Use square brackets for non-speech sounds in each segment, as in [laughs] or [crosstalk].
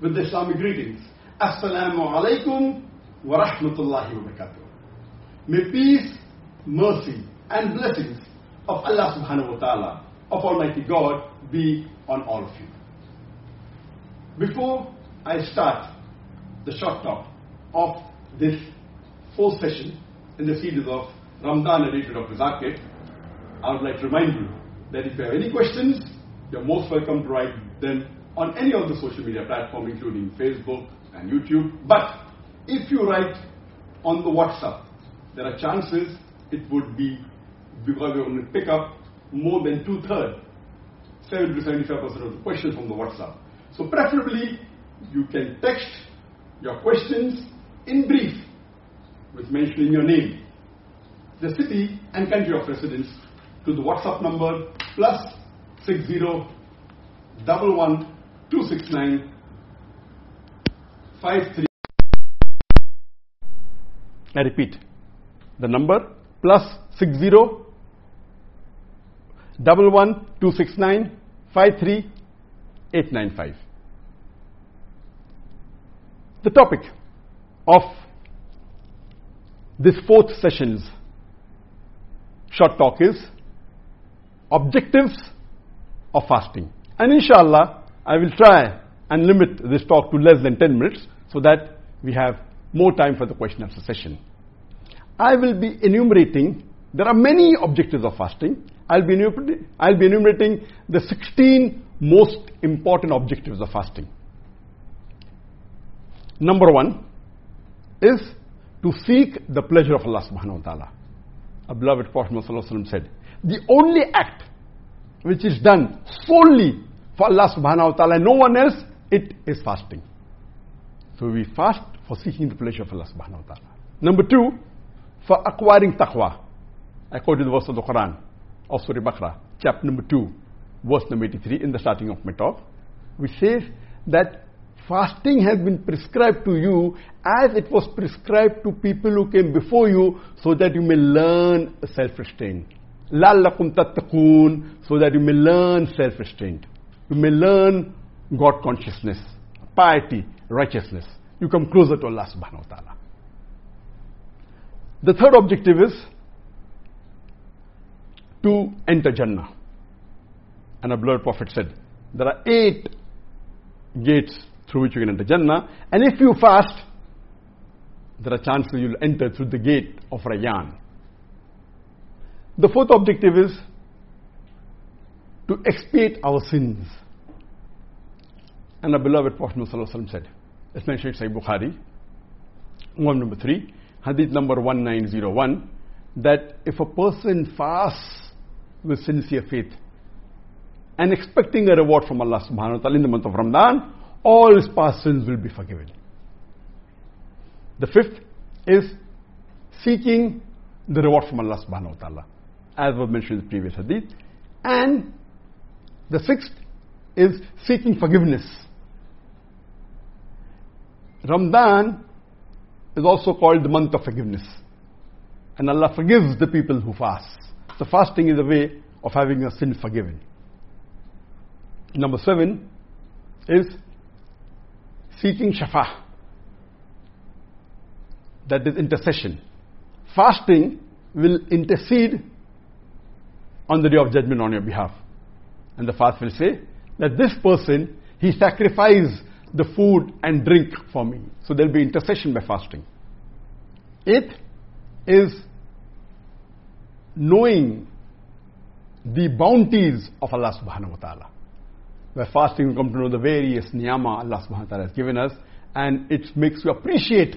with the Islamic greetings. Assalamu alaikum wa rahmatullahi wa barakatuh. May peace, mercy, and blessings of Allah subhanahu wa ta'ala, of Almighty God, be on all of you. Before I start the short talk of this fourth session in the series of Ramadan edited Dr. Zakir, I would like to remind you that if you have any questions, you're most welcome to write them on any of the social media platforms, including Facebook and YouTube. But if you write on the WhatsApp, there are chances it would be because going to pick up more than two thirds, 70 to 75 percent of the questions from the WhatsApp. So preferably you can text your questions in brief with mentioning your name, the city and country of residence to the WhatsApp number plus 60 11 269 53. I repeat, the number plus 60 11 269 53 895. The topic of this fourth session's short talk is objectives of fasting. And inshallah, I will try and limit this talk to less than 10 minutes so that we have more time for the question answer session. I will be enumerating, there are many objectives of fasting. I'll be, enumerating, I'll be enumerating the 16 most important objectives of fasting. Number one is to seek the pleasure of Allah subhanahu wa ta'ala. A beloved Prophet said, the only act which is done solely for Allah subhanahu wa ta'ala, no one else, it is fasting. So we fast for seeking the pleasure of Allah subhanahu wa ta'ala. Number two, for acquiring taqwa. I quoted the verse of the Quran of Surah Baqarah, chapter number 2, verse number 83 in the starting of my talk, which says that fasting has been prescribed to you as it was prescribed to people who came before you so that you may learn self-restraint. لَعَلَّكُمْ تَتَّقُونَ so that you may learn self-restraint. You may learn God consciousness, piety, righteousness. You come closer to Allah subhanahu wa ta'ala. The third objective is to enter Jannah. And a beloved Prophet said, there are eight gates through which you can enter Jannah. And if you fast, there are chances you'll enter through the gate of Rayyan. The fourth objective is to expiate our sins. And our beloved Prophet ﷺ said, it's mentioned in Sahih Bukhari, one number three, hadith number 1901, that if a person fasts with sincere faith and expecting a reward from Allah subhanahu wa ta'ala in the month of Ramadan, all his past sins will be forgiven. The fifth is seeking the reward from Allah subhanahu wa ta'ala, as was mentioned in the previous hadith. And the sixth is seeking forgiveness. Ramadan is also called the month of forgiveness. And Allah forgives the people who fast. So fasting is a way of having your sin forgiven. Number seven is seeking shafa. That is intercession. Fasting will intercede on the day of judgment on your behalf. And the fast will say that this person, he sacrificed the food and drink for me. So there'll be intercession by fasting. It is knowing the bounties of Allah subhanahu wa ta'ala. By fasting, we come to know the various niyama Allah subhanahu wa ta'ala has given us, and it makes you appreciate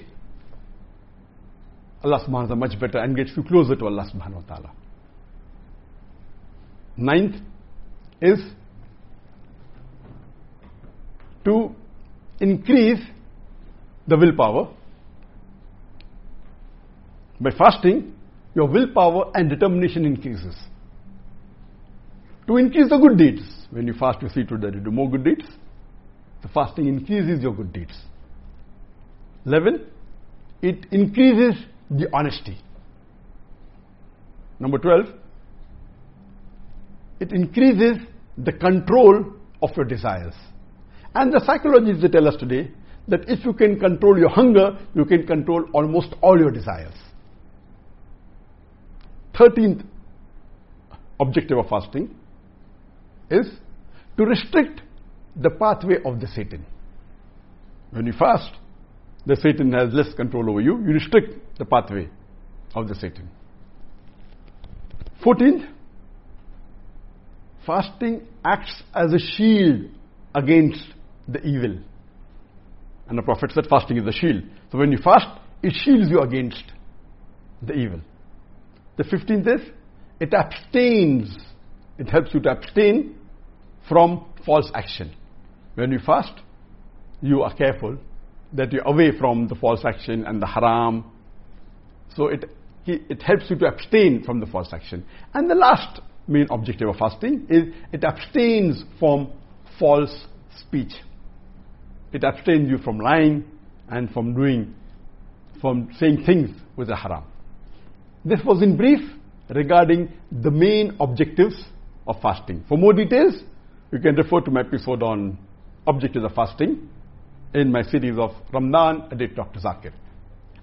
Allah subhanahu wa ta'ala much better and gets you closer to Allah subhanahu wa ta'ala. Ninth is to increase the willpower. By fasting, your willpower and determination increases. To increase the good deeds, when you fast, you see to that you do more good deeds. The fasting increases your good deeds. 11. It increases the honesty. Number 12. It increases the control of your desires. And the psychologists they tell us today that if you can control your hunger, you can control almost all your desires. 13th objective of fasting is to restrict the pathway of the Satan. When you fast, the Satan has less control over you. You restrict the pathway of the Satan. 14th, fasting acts as a shield against the evil. And the Prophet said fasting is a shield. So when you fast, it shields you against the evil. The 15th is it abstains, it helps you to abstain from false action. When you fast, you are careful that you're away from the false action and the haram. So it, it helps you to abstain from the false action. And the last main objective of fasting is it abstains from false speech. It abstains you from lying and from doing, from saying things with a haram. This was in brief regarding the main objectives of fasting. For more details, you can refer to my episode on objectives of fasting in my series of Ramadan, date Dr. Zakir.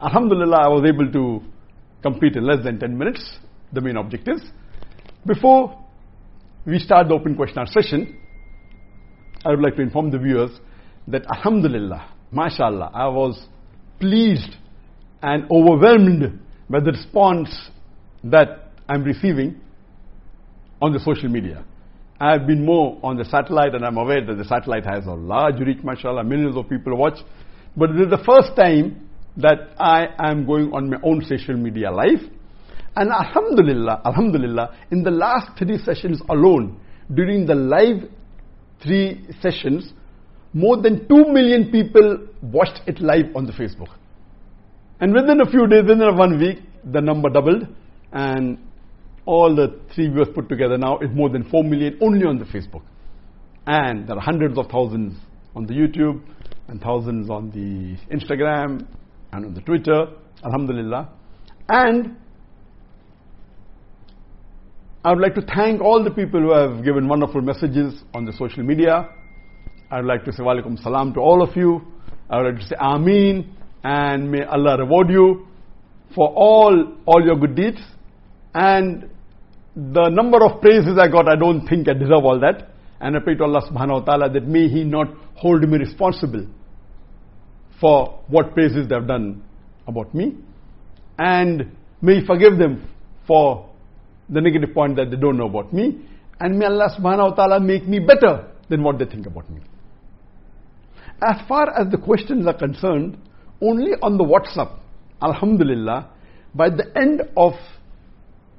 Alhamdulillah, I was able to complete in less than 10 minutes the main objectives. Before we start the open question session, I would like to inform the viewers that Alhamdulillah, mashallah, I was pleased and overwhelmed by the response that I'm receiving on the social media. I've been more on the satellite and I'm aware that the satellite has a large reach, mashallah, millions of people watch. But it is the first time that I am going on my own social media live. And alhamdulillah, alhamdulillah, in the last three sessions alone, during the live three sessions, more than 2 million people watched it live on the Facebook. And within a few days, within one week, the number doubled and all the three viewers put together now is more than 4 million only on the Facebook. And there are hundreds of thousands on the YouTube and thousands on the Instagram and on the Twitter, Alhamdulillah. And I would like to thank all the people who have given wonderful messages on the social media. I would like to say walaikum salam to all of you. I would like to say ameen and may Allah reward you for all, all your good deeds. And the number of praises I got, I don't think I deserve all that. And I pray to Allah subhanahu wa ta'ala that may He not hold me responsible for what praises they have done about me. And may He forgive them for the negative point that they don't know about me. And may Allah subhanahu wa ta'ala make me better than what they think about me. As far as the questions are concerned, only on the WhatsApp, Alhamdulillah, by the end of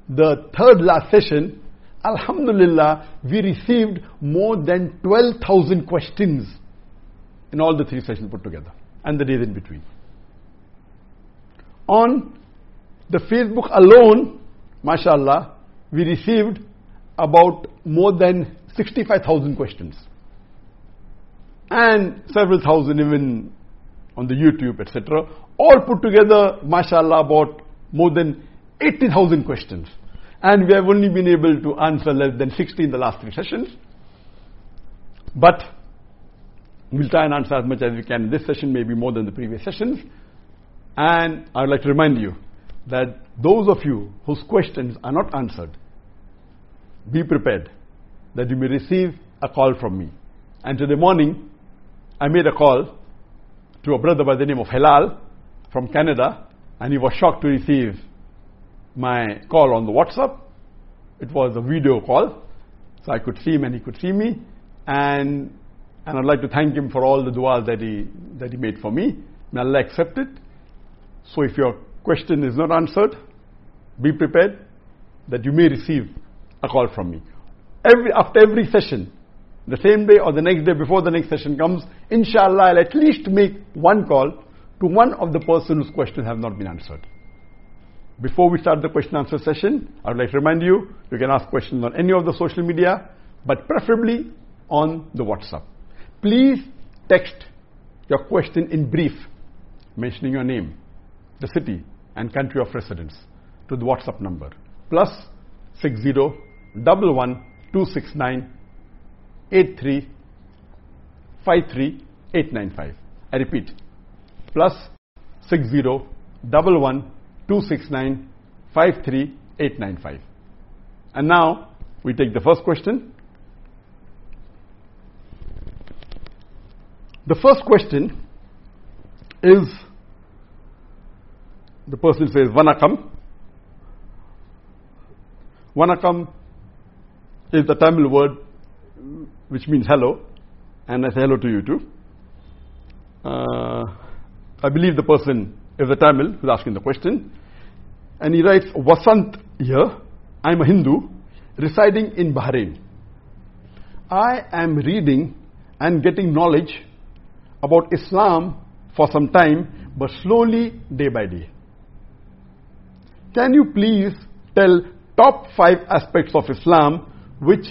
the third last session, Alhamdulillah, we received more than 12,000 questions in all the three sessions put together and the days in between. On the Facebook alone, mashallah, we received about more than 65,000 questions and several thousand even on the YouTube, etc. All put together, mashallah, about more than 80,000 questions. And we have only been able to answer less than 60 in the last three sessions. But we'll try and answer as much as we can in this session, maybe more than the previous sessions. And I would like to remind you that those of you whose questions are not answered, be prepared that you may receive a call from me. And today morning, I made a call to a brother by the name of Hilal from Canada, and he was shocked to receive my call on the WhatsApp. It was a video call, so I could see him and he could see me. And, and I'd like to thank him for all the du'as that he, that he made for me. May Allah accept it. So if your question is not answered, be prepared that you may receive a call from me. Every, after every session, the same day or the next day before the next session comes, inshallah, I'll at least make one call to one of the person whose questions have not been answered. Before we start the question answer session, I would like to remind you, you can ask questions on any of the social media, but preferably on the WhatsApp. Please text your question in brief, mentioning your name, the city and country of residence to the WhatsApp number plus 60 269 83 53895. I repeat, plus 60 double one 269 53895. And now we take the first question. The first question is the person says Vanakam. Vanakam is the Tamil word which means hello, and I say hello to you too. Uh, I believe the person is a Tamil who's asking the question. And he writes, Vasant here, I'm a Hindu residing in Bahrain. I am reading and getting knowledge about Islam for some time, but slowly, day by day. Can you please tell top five aspects of Islam which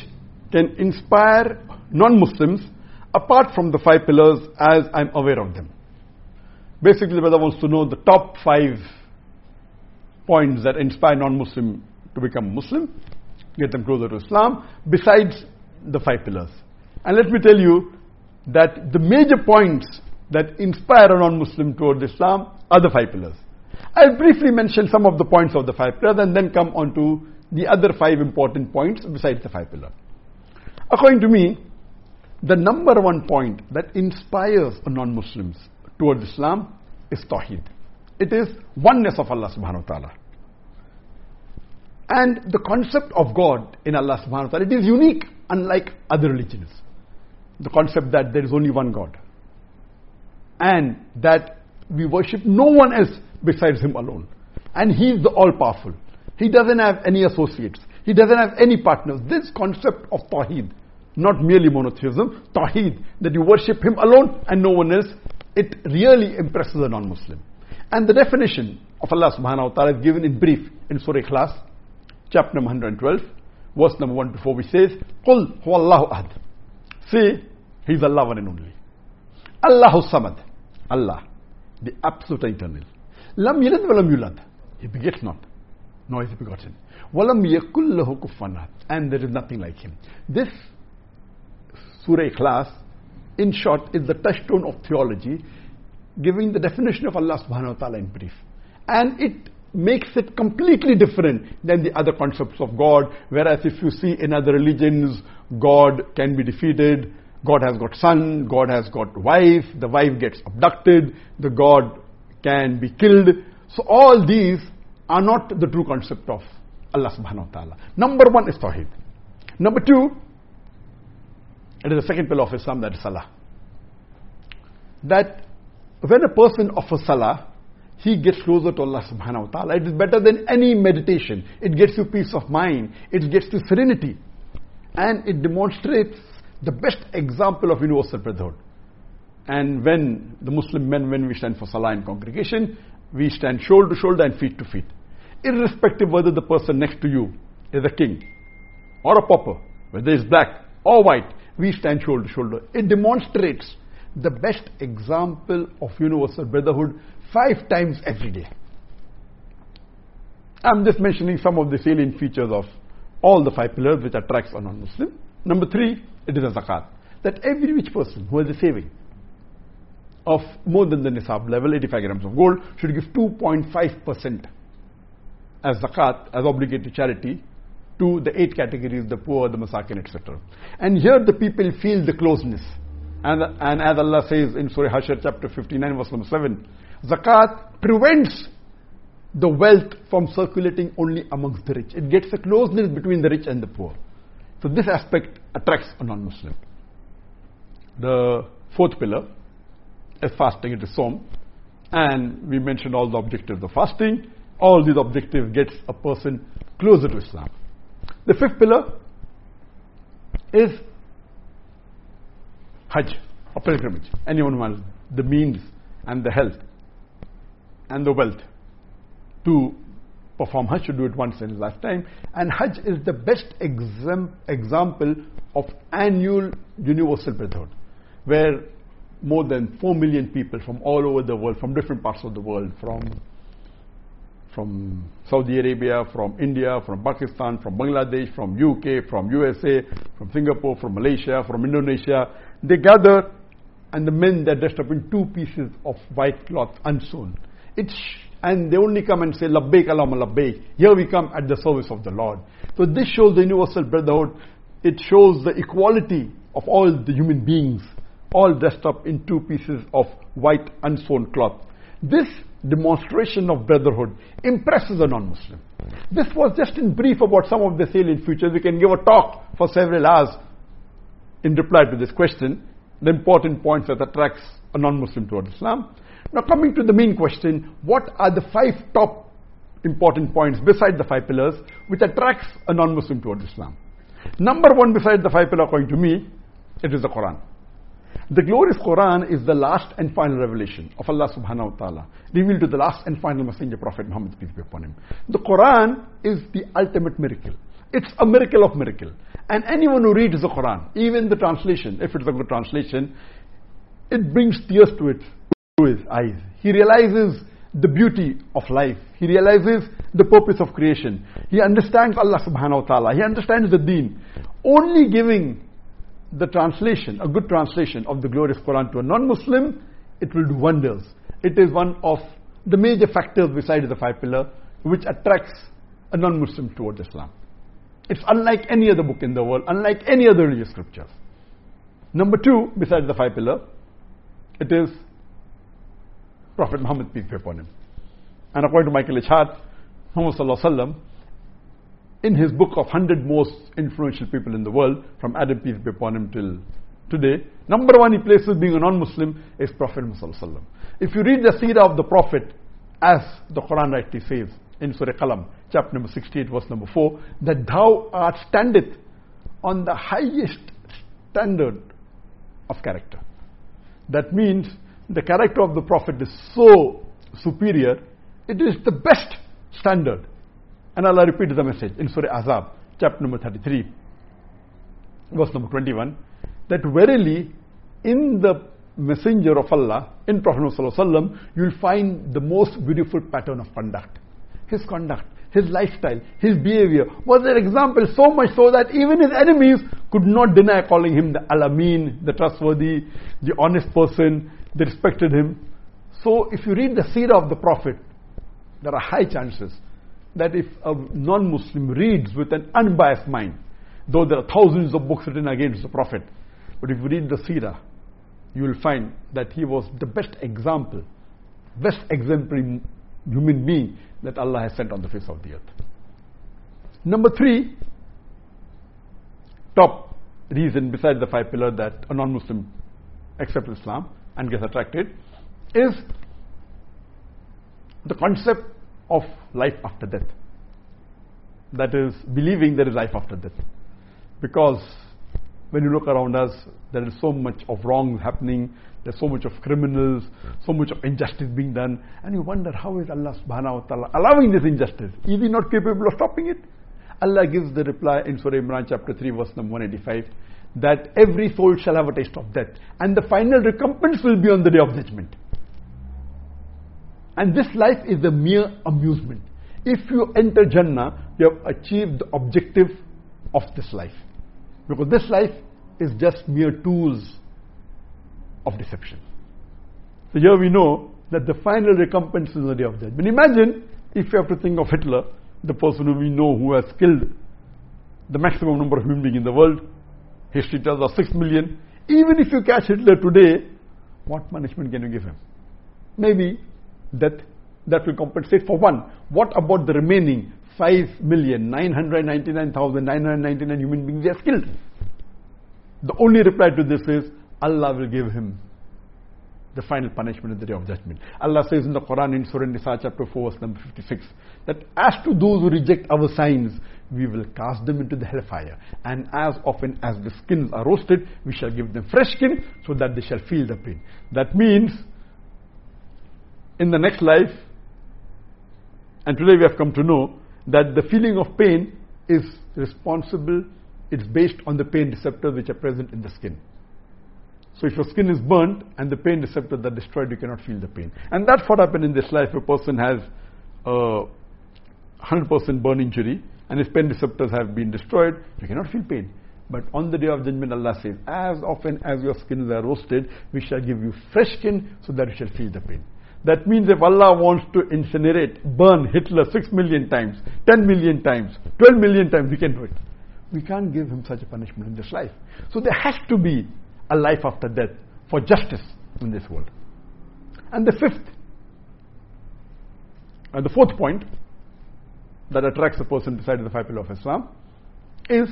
can inspire non-Muslims apart from the five pillars as I'm aware of them? Basically, the brother wants to know the top five points that inspire non-Muslim to become Muslim, get them closer to Islam, besides the five pillars. And let me tell you that the major points that inspire a non-Muslim towards Islam are the five pillars. I'll briefly mention some of the points of the five pillars and then come on to the other five important points besides the five pillars. According to me, the number one point that inspires non-Muslims towards Islam is Tawheed. It is oneness of Allah subhanahu wa ta'ala. And the concept of God in Allah subhanahu wa ta'ala, it is unique unlike other religions. The concept that there is only one God. And that we worship no one else besides Him alone. And He is the all powerful. He doesn't have any associates. He doesn't have any partners. This concept of Tawheed, not merely monotheism, Tawheed, that you worship Him alone and no one else, it really impresses a non Muslim. And the definition of Allah subhanahu wa ta'ala is given in brief in Surah Ikhlas, chapter number 112, verse number 1 to 4, which says, Qul huwallahu ahad. Say, He is Allah one and only. Allahu samad. Allah, the absolute eternal. Yalid wa lam yulad. He begets not, nor is he begotten. Walam yakul lahu kufanat. And there is nothing like him. This Surah Ikhlas, in short, is the touchstone of theology, giving the definition of Allah subhanahu wa ta'ala in brief. And it makes it completely different than the other concepts of God, whereas if you see in other religions, God can be defeated, God has got son, God has got wife, the wife gets abducted, the God can be killed. So all these are not the true concept of Allah subhanahu wa ta'ala. Number one is Tawheed. Number two, it is the second pillar of Islam, that is Salah. That when a person offers Salah, he gets closer to Allah subhanahu wa ta'ala. It is better than any meditation. It gets you peace of mind. It gets you serenity. And it demonstrates the best example of universal brotherhood. And when the Muslim men, when we stand for Salah in congregation, we stand shoulder to shoulder and feet to feet. Irrespective whether the person next to you is a king or a pauper, whether he's black or white, we stand shoulder to shoulder. It demonstrates the best example of universal brotherhood five times every day. I'm just mentioning some of the salient features of all the five pillars which attracts a non-Muslim. Number three, it is a zakat. That every rich person who has a saving of more than the nisab level, 85 grams of gold, should give 2.5% as zakat, as obligatory charity to the eight categories, the poor, the masakin, etc. And here the people feel the closeness. And, and as Allah says in Surah Hashr chapter 59 verse number 7, zakat prevents the wealth from circulating only amongst the rich. It gets a closeness between the rich and the poor. So this aspect attracts a non-Muslim. The fourth pillar is fasting, it is Som. And we mentioned all the objectives of fasting. All these objectives gets a person closer to Islam. The fifth pillar is Hajj, or pilgrimage. Anyone who has the means and the health and the wealth to perform Hajj should do it once in his lifetime. And Hajj is the best exam- example of annual universal brotherhood, where more than 4 million people from all over the world, from different parts of the world, from from Saudi Arabia, from India, from Pakistan, from Bangladesh, from UK, from USA, from Singapore, from Malaysia, from Indonesia. They gather and the men they're dressed up in two pieces of white cloth unsewn. It's and they only come and say labbaik Allahumma labbaik. Here we come at the service of the Lord. So this shows the universal brotherhood. It shows the equality of all the human beings, all dressed up in two pieces of white unsewn cloth. This demonstration of brotherhood impresses a non-Muslim. This was just in brief about some of the salient features. We can give a talk for several hours in reply to this question, the important points that attracts a non-Muslim towards Islam. Now coming to the main question, what are the five top important points beside the five pillars which attracts a non-Muslim towards Islam? Number one beside the five pillars according to me, it is the Quran. The glorious Quran is the last and final revelation of Allah subhanahu wa ta'ala, revealed to the last and final messenger Prophet Muhammad, peace be upon him. The Quran is the ultimate miracle. It's a miracle of miracle. And anyone who reads the Quran, even the translation, if it's a good translation, it brings tears to it, to his eyes. He realizes the beauty of life. He realizes the purpose of creation. He understands Allah subhanahu wa ta'ala. He understands the deen. Only giving the translation, a good translation of the glorious Quran to a non-Muslim, it will do wonders. It is one of the major factors besides the five pillar which attracts a non-Muslim towards Islam. It's unlike any other book in the world, unlike any other religious scriptures. Number two, besides the five pillar, it is Prophet Muhammad, peace be upon him. And according to Michael H. Hart, Muhammad Sallallahu in his book of 100 most influential people in the world, from Adam, peace be upon him, till today, number one he places being a non-Muslim is Prophet Muhammad If you read the seerah of the Prophet, as the Quran rightly says in Surah Qalam, chapter number 68, verse number 4, that thou art standeth on the highest standard of character. That means the character of the Prophet is so superior, it is the best standard and Allah repeats the message in Surah Ahzab, chapter number 33, verse number 21, that verily in the messenger of Allah, in Prophet Muhammad you'll find the most beautiful pattern of conduct. His conduct, his lifestyle, his behavior was an example so much so that even his enemies could not deny calling him the Al-Amin, the trustworthy, the honest person. They respected him. So if you read the seerah of the Prophet, there are high chances that if a non-Muslim reads with an unbiased mind, though there are thousands of books written against the Prophet, but if you read the Sirah, you will find that he was the best example, best exemplary human being that Allah has sent on the face of the earth. Number three, top reason besides the five pillars that a non-Muslim accepts Islam and gets attracted is the concept of life after death. That is, believing there is life after death. Because when you look around us, there is so much of wrong happening, there's so much of criminals, so much of injustice being done, and you wonder how is Allah subhanahu wa ta'ala allowing this injustice? Is He not capable of stopping it? Allah gives the reply in Surah Imran chapter 3 verse number 185 that every soul shall have a taste of death and the final recompense will be on the day of judgment. And this life is a mere amusement. If you enter Jannah, you have achieved the objective of this life. Because this life is just mere tools of deception. So here we know that the final recompense is the day of judgment. Imagine if you have to think of Hitler, the person who we know who has killed the maximum number of human beings in the world. History tells us 6 million. Even if you catch Hitler today, what punishment can you give him? Maybe that that will compensate for one. What about the remaining 5,999,999 human beings they are killed? The only reply to this is Allah will give him the final punishment in the day of judgment. Allah says in the Quran in Surah Nisa chapter 4 verse number 56 that as to those who reject our signs, we will cast them into the hellfire. And as often as the skins are roasted, we shall give them fresh skin so that they shall feel the pain. That means in the next life, and today we have come to know that the feeling of pain is responsible, it's based on the pain receptors which are present in the skin. So if your skin is burnt and the pain receptors are destroyed, you cannot feel the pain. And that's what happened in this life. A person has a 100% burn injury and his pain receptors have been destroyed, you cannot feel pain. But on the day of judgment, Allah says, as often as your skins are roasted, we shall give you fresh skin so that you shall feel the pain. That means if Allah wants to incinerate, burn Hitler six million times, ten million times, twelve million times, we can do it. We can't give him such a punishment in this life. So there has to be a life after death for justice in this world. And the fifth, and the fourth point that attracts a person besides the five pillars of Islam is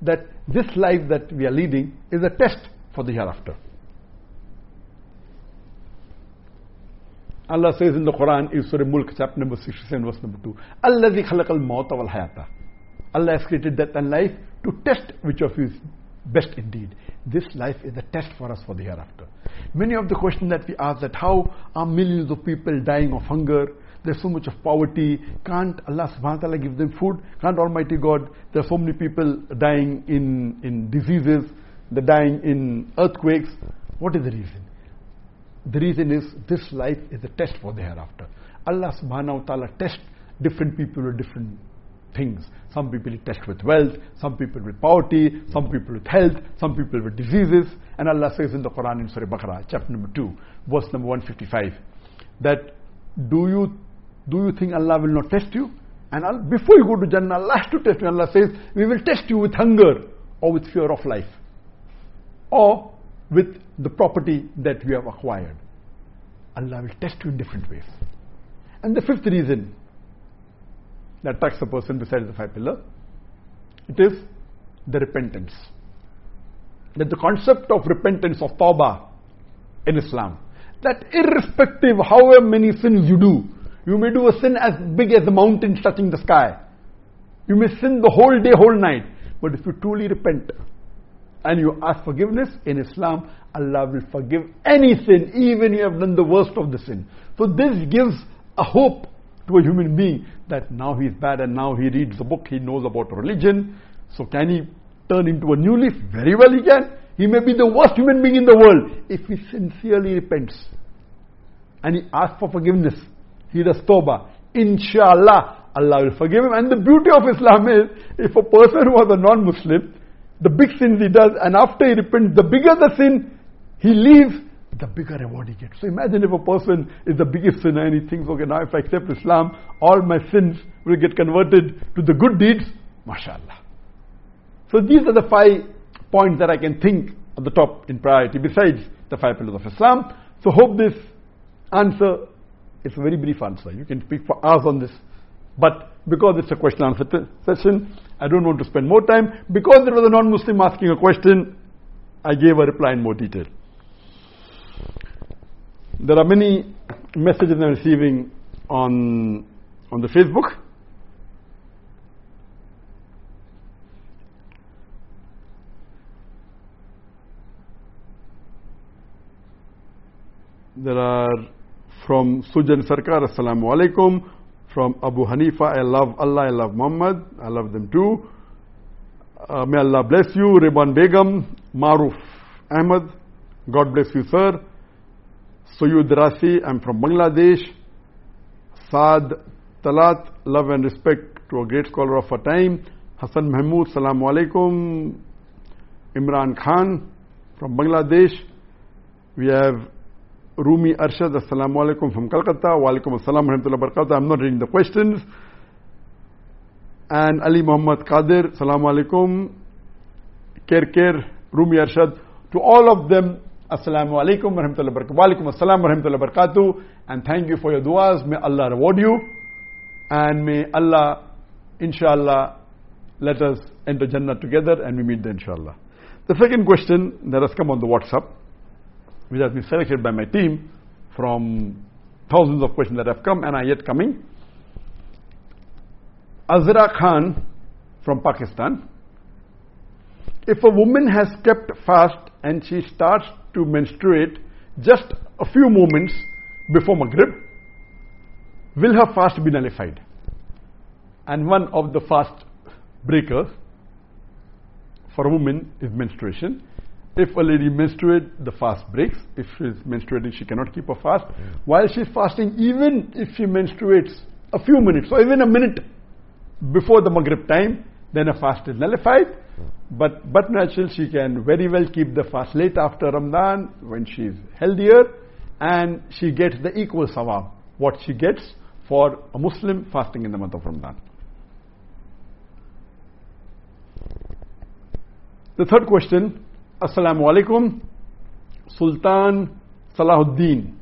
that this life that we are leading is a test for the hereafter. Allah says in the Quran, in Surah Mulk, chapter number 66 verse number 2, Allah khalaqal mawta wal hayata. Allah has created death and life to test which of you is best indeed. This life is a test for us for the hereafter. Many of the questions that we ask that how are millions of people dying of hunger? There's so much of poverty. Can't Allah subhanahu wa ta'ala give them food? Can't Almighty God? There are so many people dying in, in diseases, they're dying in earthquakes. What is the reason? The reason is this life is a test for the hereafter. Allah subhanahu wa ta'ala tests different people with different things. Some people test with wealth, some people with poverty, some people with health, some people with diseases. And Allah says in the Quran in Surah Baqarah, chapter number 2, verse number 155, that do you do you think Allah will not test you? And before you go to Jannah, Allah has to test you. Allah says, we will test you with hunger or with fear of life or with the property that we have acquired. Allah will test you in different ways. And the fifth reason that attracts a person besides the five pillars, it is the repentance. That the concept of repentance of tawbah in Islam, that irrespective however many sins you do, you may do a sin as big as the mountains touching the sky. You may sin the whole day, whole night. But if you truly repent and you ask forgiveness, in Islam, Allah will forgive any sin, even you have done the worst of the sin. So this gives a hope to a human being that now he is bad and now he reads the book, he knows about religion. So can he turn into a new leaf? Very well he can. He may be the worst human being in the world if he sincerely repents and he asks for forgiveness he does tawbah. Inshallah, Allah will forgive him. And the beauty of Islam is, if a person was a non-Muslim, the big sins he does, and after he repents, the bigger the sin he leaves, the bigger reward he gets. So imagine if a person is the biggest sinner and he thinks, okay, now if I accept Islam, all my sins will get converted to the good deeds. MashaAllah. So these are the five points that I can think at the top in priority besides the five pillars of Islam. So hope this answer is a very brief answer. You can speak for hours on this. But because it's a question answer session, I don't want to spend more time. Because there was a non Muslim asking a question, I gave a reply in more detail. There are many messages I'm receiving on, on the Facebook. There are from Sujan Sarkar, Assalamu alaikum. From Abu Hanifa, I love Allah, I love Muhammad, I love them too. Uh, may Allah bless you. Riban Begum, Maruf Ahmed, God bless you, sir. Soyud Rasi, I'm from Bangladesh. Saad Talat, love and respect to a great scholar of our time. Hassan Mahmood, Salamu alaikum. Imran Khan from Bangladesh. We have Rumi Arshad, Assalamu alaikum from Calcutta. Wa alaikum assalam barakatuh. I'm not reading the questions. And Ali Muhammad Qadir, Assalamu alaikum. Rumi Arshad. To all of them, Assalamu alaikum wa rahmatullahi barakatuh. Wa alaikum assalam wa barakatuh. And thank you for your du'as. May Allah reward you. And may Allah, inshallah, let us enter Jannah together and we meet there inshallah. The second question that has come on the WhatsApp which has been selected by my team from thousands of questions that have come and are yet coming. Azra Khan from Pakistan. If a woman has kept fast and she starts to menstruate just a few moments before Maghrib, will her fast be nullified? And one of the fast breakers for a woman is menstruation. If a lady menstruates, the fast breaks. If she's menstruating, she cannot keep a fast. Yeah. While she's fasting, even if she menstruates a few minutes, or even a minute before the Maghrib time, then a fast is nullified. But, but natural, she can very well keep the fast late after Ramadan when she is healthier and she gets the equal sawab what she gets for a Muslim fasting in the month of Ramadan. The third question, Assalamu alaikum, Sultan Salahuddin,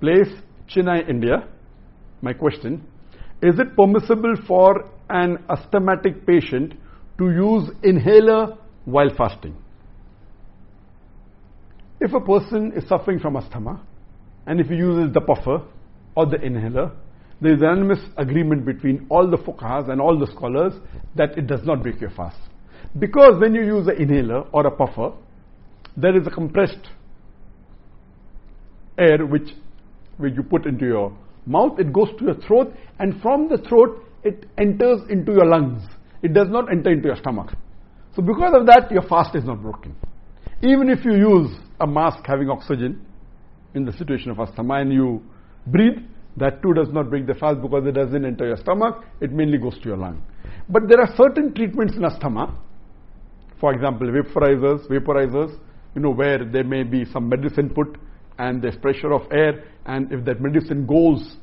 place Chennai, India. My question, is it permissible for an asthmatic patient to use inhaler while fasting? If a person is suffering from asthma and if he uses the puffer or the inhaler, there is unanimous agreement between all the fuqahas and all the scholars that it does not break your fast. Because when you use an inhaler or a puffer, there is a compressed air which, which you put into your mouth, it goes to your throat, and from the throat it enters into your lungs. It does not enter into your stomach. So because of that, your fast is not broken. Even if you use a mask having oxygen in the situation of asthma and you breathe, that too does not break the fast because it doesn't enter your stomach, it mainly goes to your lung. But there are certain treatments in asthma, for example, vaporizers, vaporizers, you know, where there may be some medicine put and there's pressure of air, and if that medicine goes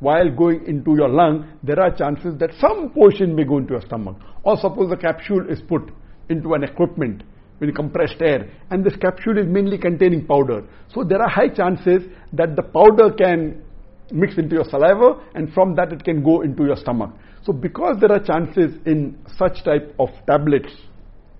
while going into your lung, there are chances that some portion may go into your stomach. Or suppose the capsule is put into an equipment with compressed air, and this capsule is mainly containing powder. So there are high chances that the powder can mix into your saliva, and from that it can go into your stomach. So because there are chances in such type of tablets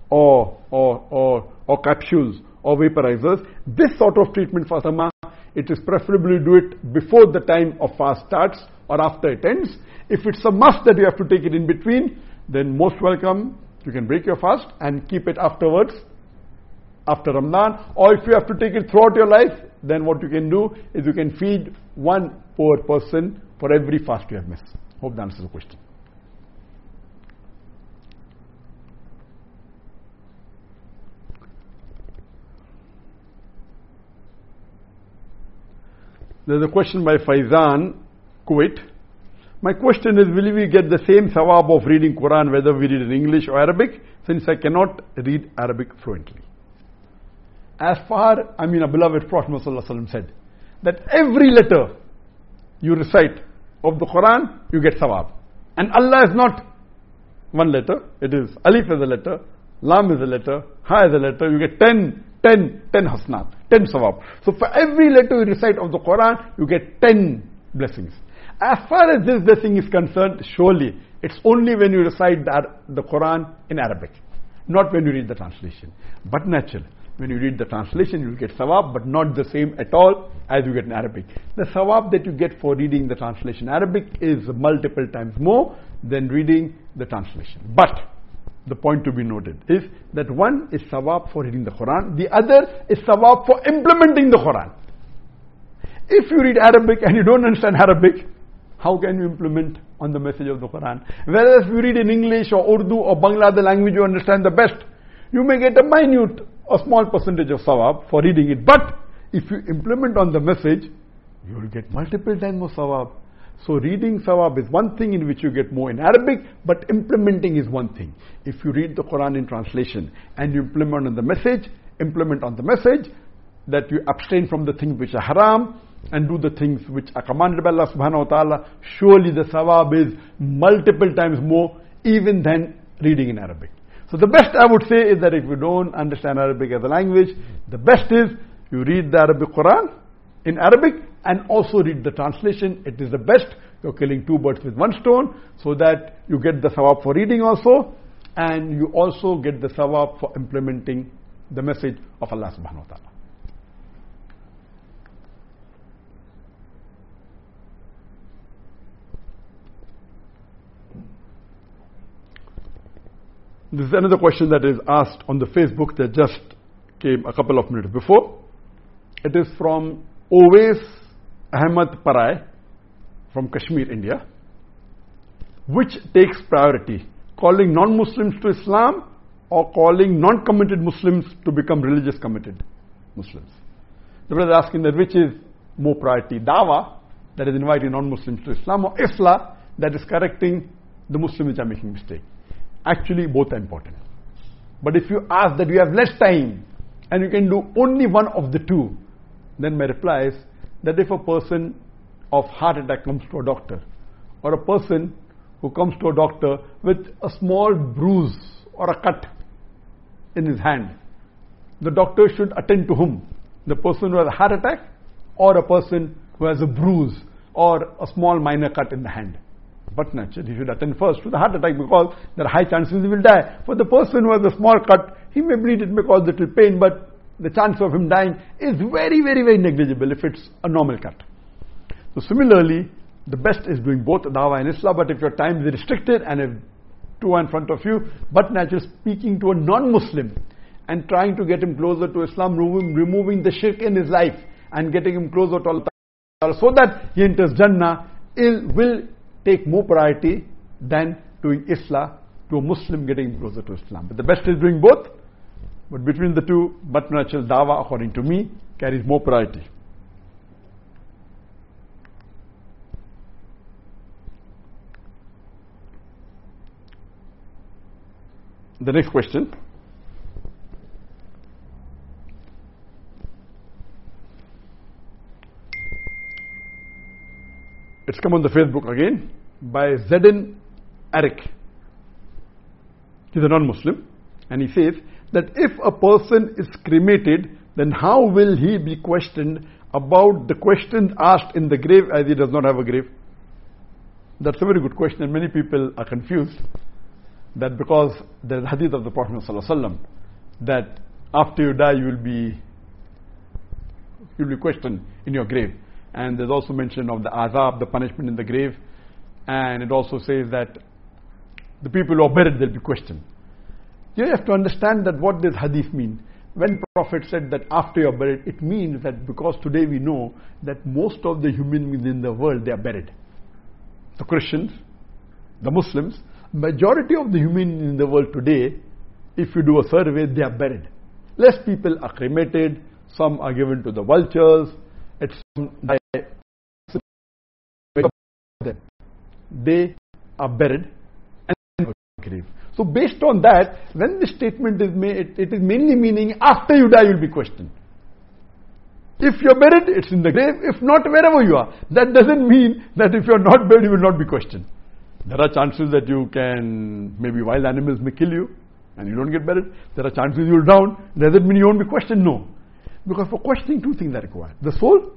or, or, or, or capsules or vaporizers, this sort of treatment for asthma, it is preferably do it before the time of fast starts or after it ends. If it's a must that you have to take it in between, then most welcome. You can break your fast and keep it afterwards, after Ramadan. Or if you have to take it throughout your life, then what you can do is you can feed one poor person for every fast you have missed. Hope that answers the question. There's a question by Faizan, Kuwait. My question is, will we get the same sawab of reading Quran whether we read in English or Arabic, since I cannot read Arabic fluently? As far, I mean, a beloved Prophet Muhammad said, that every letter you recite of the Quran, you get sawab. And Allah is not one letter, it is Alif is a letter, Lam is a letter, Ha is a letter, you get 10 10, 10 hasnat, 10 sawab. So for every letter you recite of the Quran, you get 10 blessings. As far as this blessing is concerned, surely it's only when you recite the, the Quran in Arabic, not when you read the translation. But naturally, When you read the translation, you will get sawab, but not the same at all as you get in Arabic. The sawab that you get for reading the translation Arabic is multiple times more than reading the translation. But the point to be noted is that one is sawab for reading the Quran, the other is sawab for implementing the Quran. If you read Arabic and you don't understand Arabic, how can you implement on the message of the Quran? Whereas if you read in English or Urdu or Bangla, the language you understand the best, you may get a minute or small percentage of sawab for reading it. But if you implement on the message, you will get multiple times more sawab. So reading sawab is one thing in which you get more in Arabic, but implementing is one thing. If you read the Quran in translation and you implement on the message, implement on the message that you abstain from the things which are haram and do the things which are commanded by Allah subhanahu wa ta'ala, surely the sawab is multiple times more even than reading in Arabic. So the best I would say is that if you don't understand Arabic as a language, the best is you read the Arabic Quran in Arabic and also read the translation. It is the best. You're killing two birds with one stone so that you get the sawab for reading also and you also get the sawab for implementing the message of Allah subhanahu wa ta'ala. This is another question that is asked on the Facebook that just came a couple of minutes before. It is from Owais Ahmad Parai from Kashmir, India. Which takes priority? Calling non-Muslims to Islam or calling non-committed Muslims to become religious committed Muslims? The brother is asking that which is more priority? Dawa, that is inviting non-Muslims to Islam, or Islah, that is correcting the Muslims which are making mistake. Actually, both are important. But if you ask that you have less time and you can do only one of the two, then my reply is that if a person of heart attack comes to a doctor, or a person who comes to a doctor with a small bruise or a cut in his hand, the doctor should attend to whom? The person who has a heart attack or a person who has a bruise or a small minor cut in the hand. But naturally, he should attend first to the heart attack because there are high chances he will die. For the person who has a small cut, he may bleed, it may cause little pain, but the chance of him dying is very, very, very negligible if it's a normal cut. So similarly, the best is doing both dawah and islah, but if your time is restricted and if two are in front of you, but naturally speaking to a non-Muslim and trying to get him closer to Islam, removing, the shirk in his life and getting him closer to Allah so that he enters Jannah, will take more priority than doing Islah to a Muslim getting closer to Islam. But the best is doing both. But between the two, but natural dawah, according to me, carries more priority. The next question. It's come on the Facebook again by Zedin Eric. He's a non-Muslim and he says that if a person is cremated then how will he be questioned about the questions asked in the grave as he does not have a grave? That's a very good question and many people are confused that because there is hadith of the Prophet ﷺ that after you die you will be you will be questioned in your grave and there's also mention of the azab, the punishment in the grave, and it also says that the people who are buried they'll be questioned. You have to understand that what does hadith mean. When Prophet said that after you're buried, it means that because today we know that most of the human beings in the world they are buried. The Christians, the Muslims, majority of the human in the world today, if you do a survey, they are buried. Less people are cremated, some are given to the vultures, it's they are buried and grave. So based on that, when the statement is made, it, it is mainly meaning after you die you'll be questioned. If you're buried, it's in the grave. If not, wherever you are. That doesn't mean that if you're not buried, you will not be questioned. There are chances that you can, maybe wild animals may kill you and you don't get buried. There are chances you'll drown. Does it mean you won't be questioned? No. Because for questioning, two things are required the soul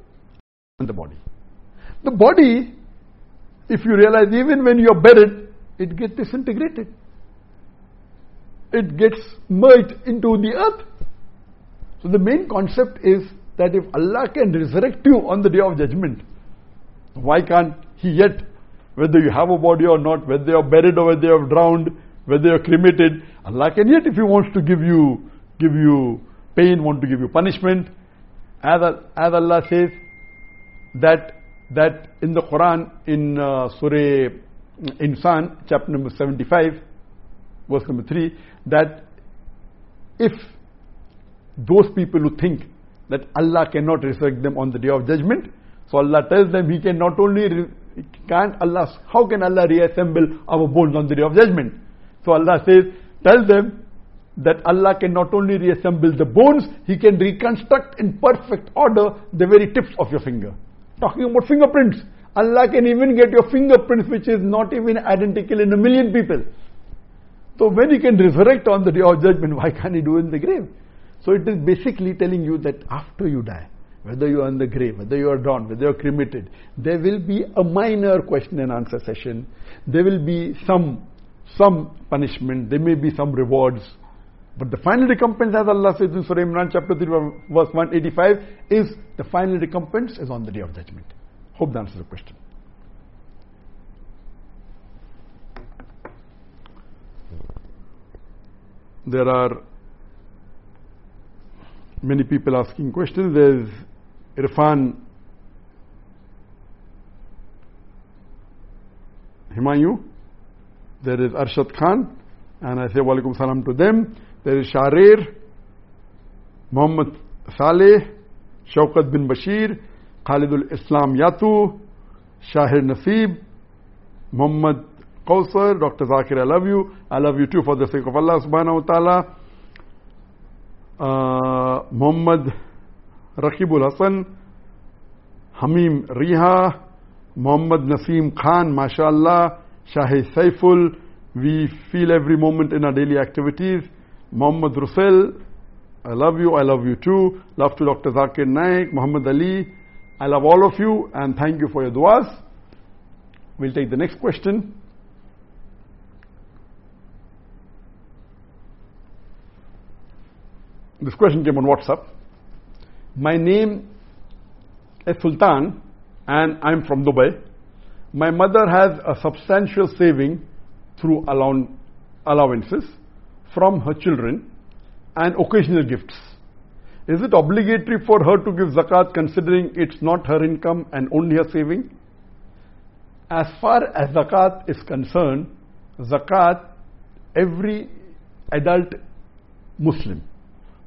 and the body. The body, if you realize, even when you're buried, it gets disintegrated. It gets merged into the earth. So the main concept is that if Allah can resurrect you on the day of judgment, why can't He yet, whether you have a body or not, whether you're buried or whether you're drowned, whether you're cremated, Allah can yet, if He wants to give you, give you pain, want to give you punishment, as, as Allah says, that that in the Quran in uh, Surah Insan chapter number 75 verse number 3 that if those people who think that Allah cannot resurrect them on the day of judgment so Allah tells them he can not only can't Allah how can Allah reassemble our bones on the day of judgment so Allah says tell them that Allah can not only reassemble the bones he can reconstruct in perfect order the very tips of your finger Talking about fingerprints. Allah can even get your fingerprints which is not even identical in a million people. So when He can resurrect on the day of judgment, why can't He do in the grave? So it is basically telling you that after you die, whether you are in the grave, whether you are drowned, whether you are cremated, there will be a minor question and answer session. There will be some, some punishment, there may be some rewards, but the final recompense, as Allah says in Surah Imran chapter 3 verse 185, is the final recompense is on the day of judgment. Hope that answers the question. There are many people asking questions. There's Irfan Himayu. There is Arshad Khan. And I say Walaikum Salam to them. There is Sharir, Muhammad Saleh, Shaukat bin Bashir, Khalidul Islam Yatu, Shahir Nasib, Muhammad Kausar, Dr. Zakir, I love you. I love you too for the sake of Allah subhanahu wa ta'ala. Uh, Muhammad Rakibul Hassan, Hamim Riha, Muhammad Naseem Khan, mashallah, Shahid Saiful, we feel every moment in our daily activities. Muhammad Russell, I love you, I love you too. Love to Dr. Zakir Naik, Muhammad Ali. I love all of you and thank you for your duas. We'll take the next question. This question came on WhatsApp. My name is Sultan and I'm from Dubai. My mother has a substantial saving through allowances from her children and occasional gifts. Is it obligatory for her to give zakat considering it's not her income and only her saving? As far as zakat is concerned, zakat, every adult Muslim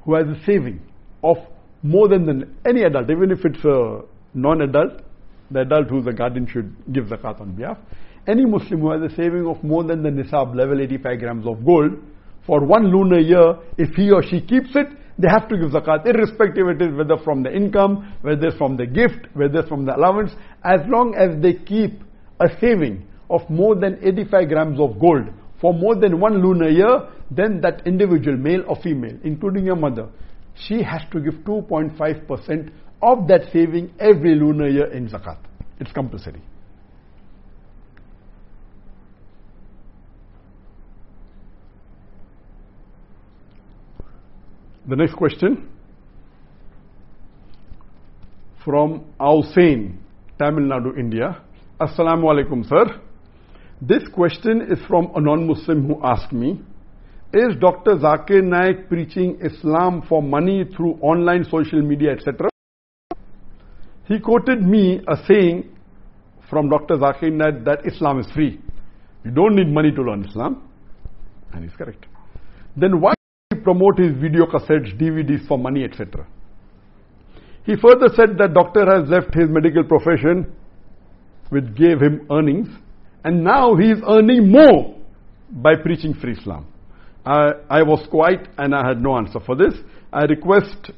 who has a saving of more than any adult, even if it's a non-adult, the adult who's a guardian should give zakat on behalf. Any Muslim who has a saving of more than the nisab level 85 grams of gold, for one lunar year, if he or she keeps it, they have to give zakat, irrespective it is whether from the income, whether it's from the gift, whether it's from the allowance, as long as they keep a saving of more than 85 grams of gold for more than one lunar year, then that individual, male or female, including your mother, she has to give 2.5% of that saving every lunar year in zakat. It's compulsory. The next question from Ausain, Tamil Nadu, India. Assalamu alaikum, sir. This question is from a non-Muslim who asked me, is Dr. Zakir Naik preaching Islam for money through online social media, etc.? He quoted me a saying from Dr. Zakir Naik that Islam is free. You don't need money to learn Islam. And he's correct. Then why promote his video cassettes, DVDs for money, etc. He further said that doctor has left his medical profession, which gave him earnings, and now he is earning more by preaching free Islam. I, I was quiet and I had no answer for this. I request,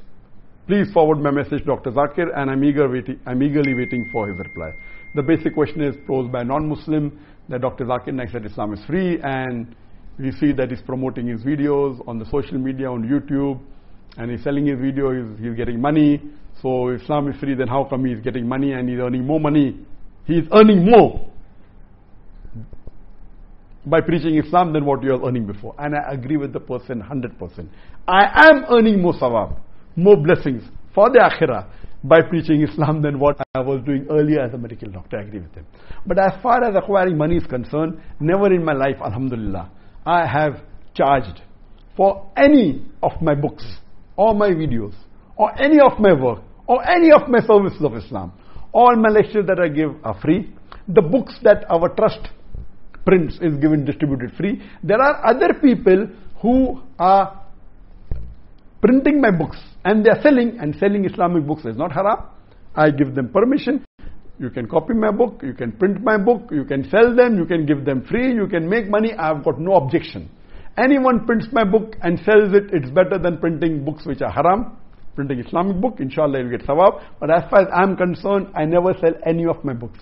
please forward my message Dr. Zakir and I'm, eager waiting, I'm eagerly waiting for his reply. The basic question is posed by a non-Muslim that Dr. Zakir Naik said Islam is free and we see that he's promoting his videos on the social media, on YouTube, and he's selling his video, he's, he's getting money. So Islam is free, then how come he's getting money and he's earning more money? He's earning more by preaching Islam than what you are earning before. And I agree with the person 100%. I am earning more sawab, more blessings for the akhirah by preaching Islam than what I was doing earlier as a medical doctor. I agree with him. But as far as acquiring money is concerned, never in my life, alhamdulillah, I have charged for any of my books or my videos or any of my work or any of my services of Islam. All my lectures that I give are free. The books that our trust prints is given distributed free. There are other people who are printing my books and they are selling and selling Islamic books is not haram. I give them permission. You can copy my book, you can print my book, you can sell them, you can give them free, you can make money. I've got no objection. Anyone prints my book and sells it, it's better than printing books which are haram. Printing Islamic book, inshallah you'll get sawab. But as far as I'm concerned, I never sell any of my books.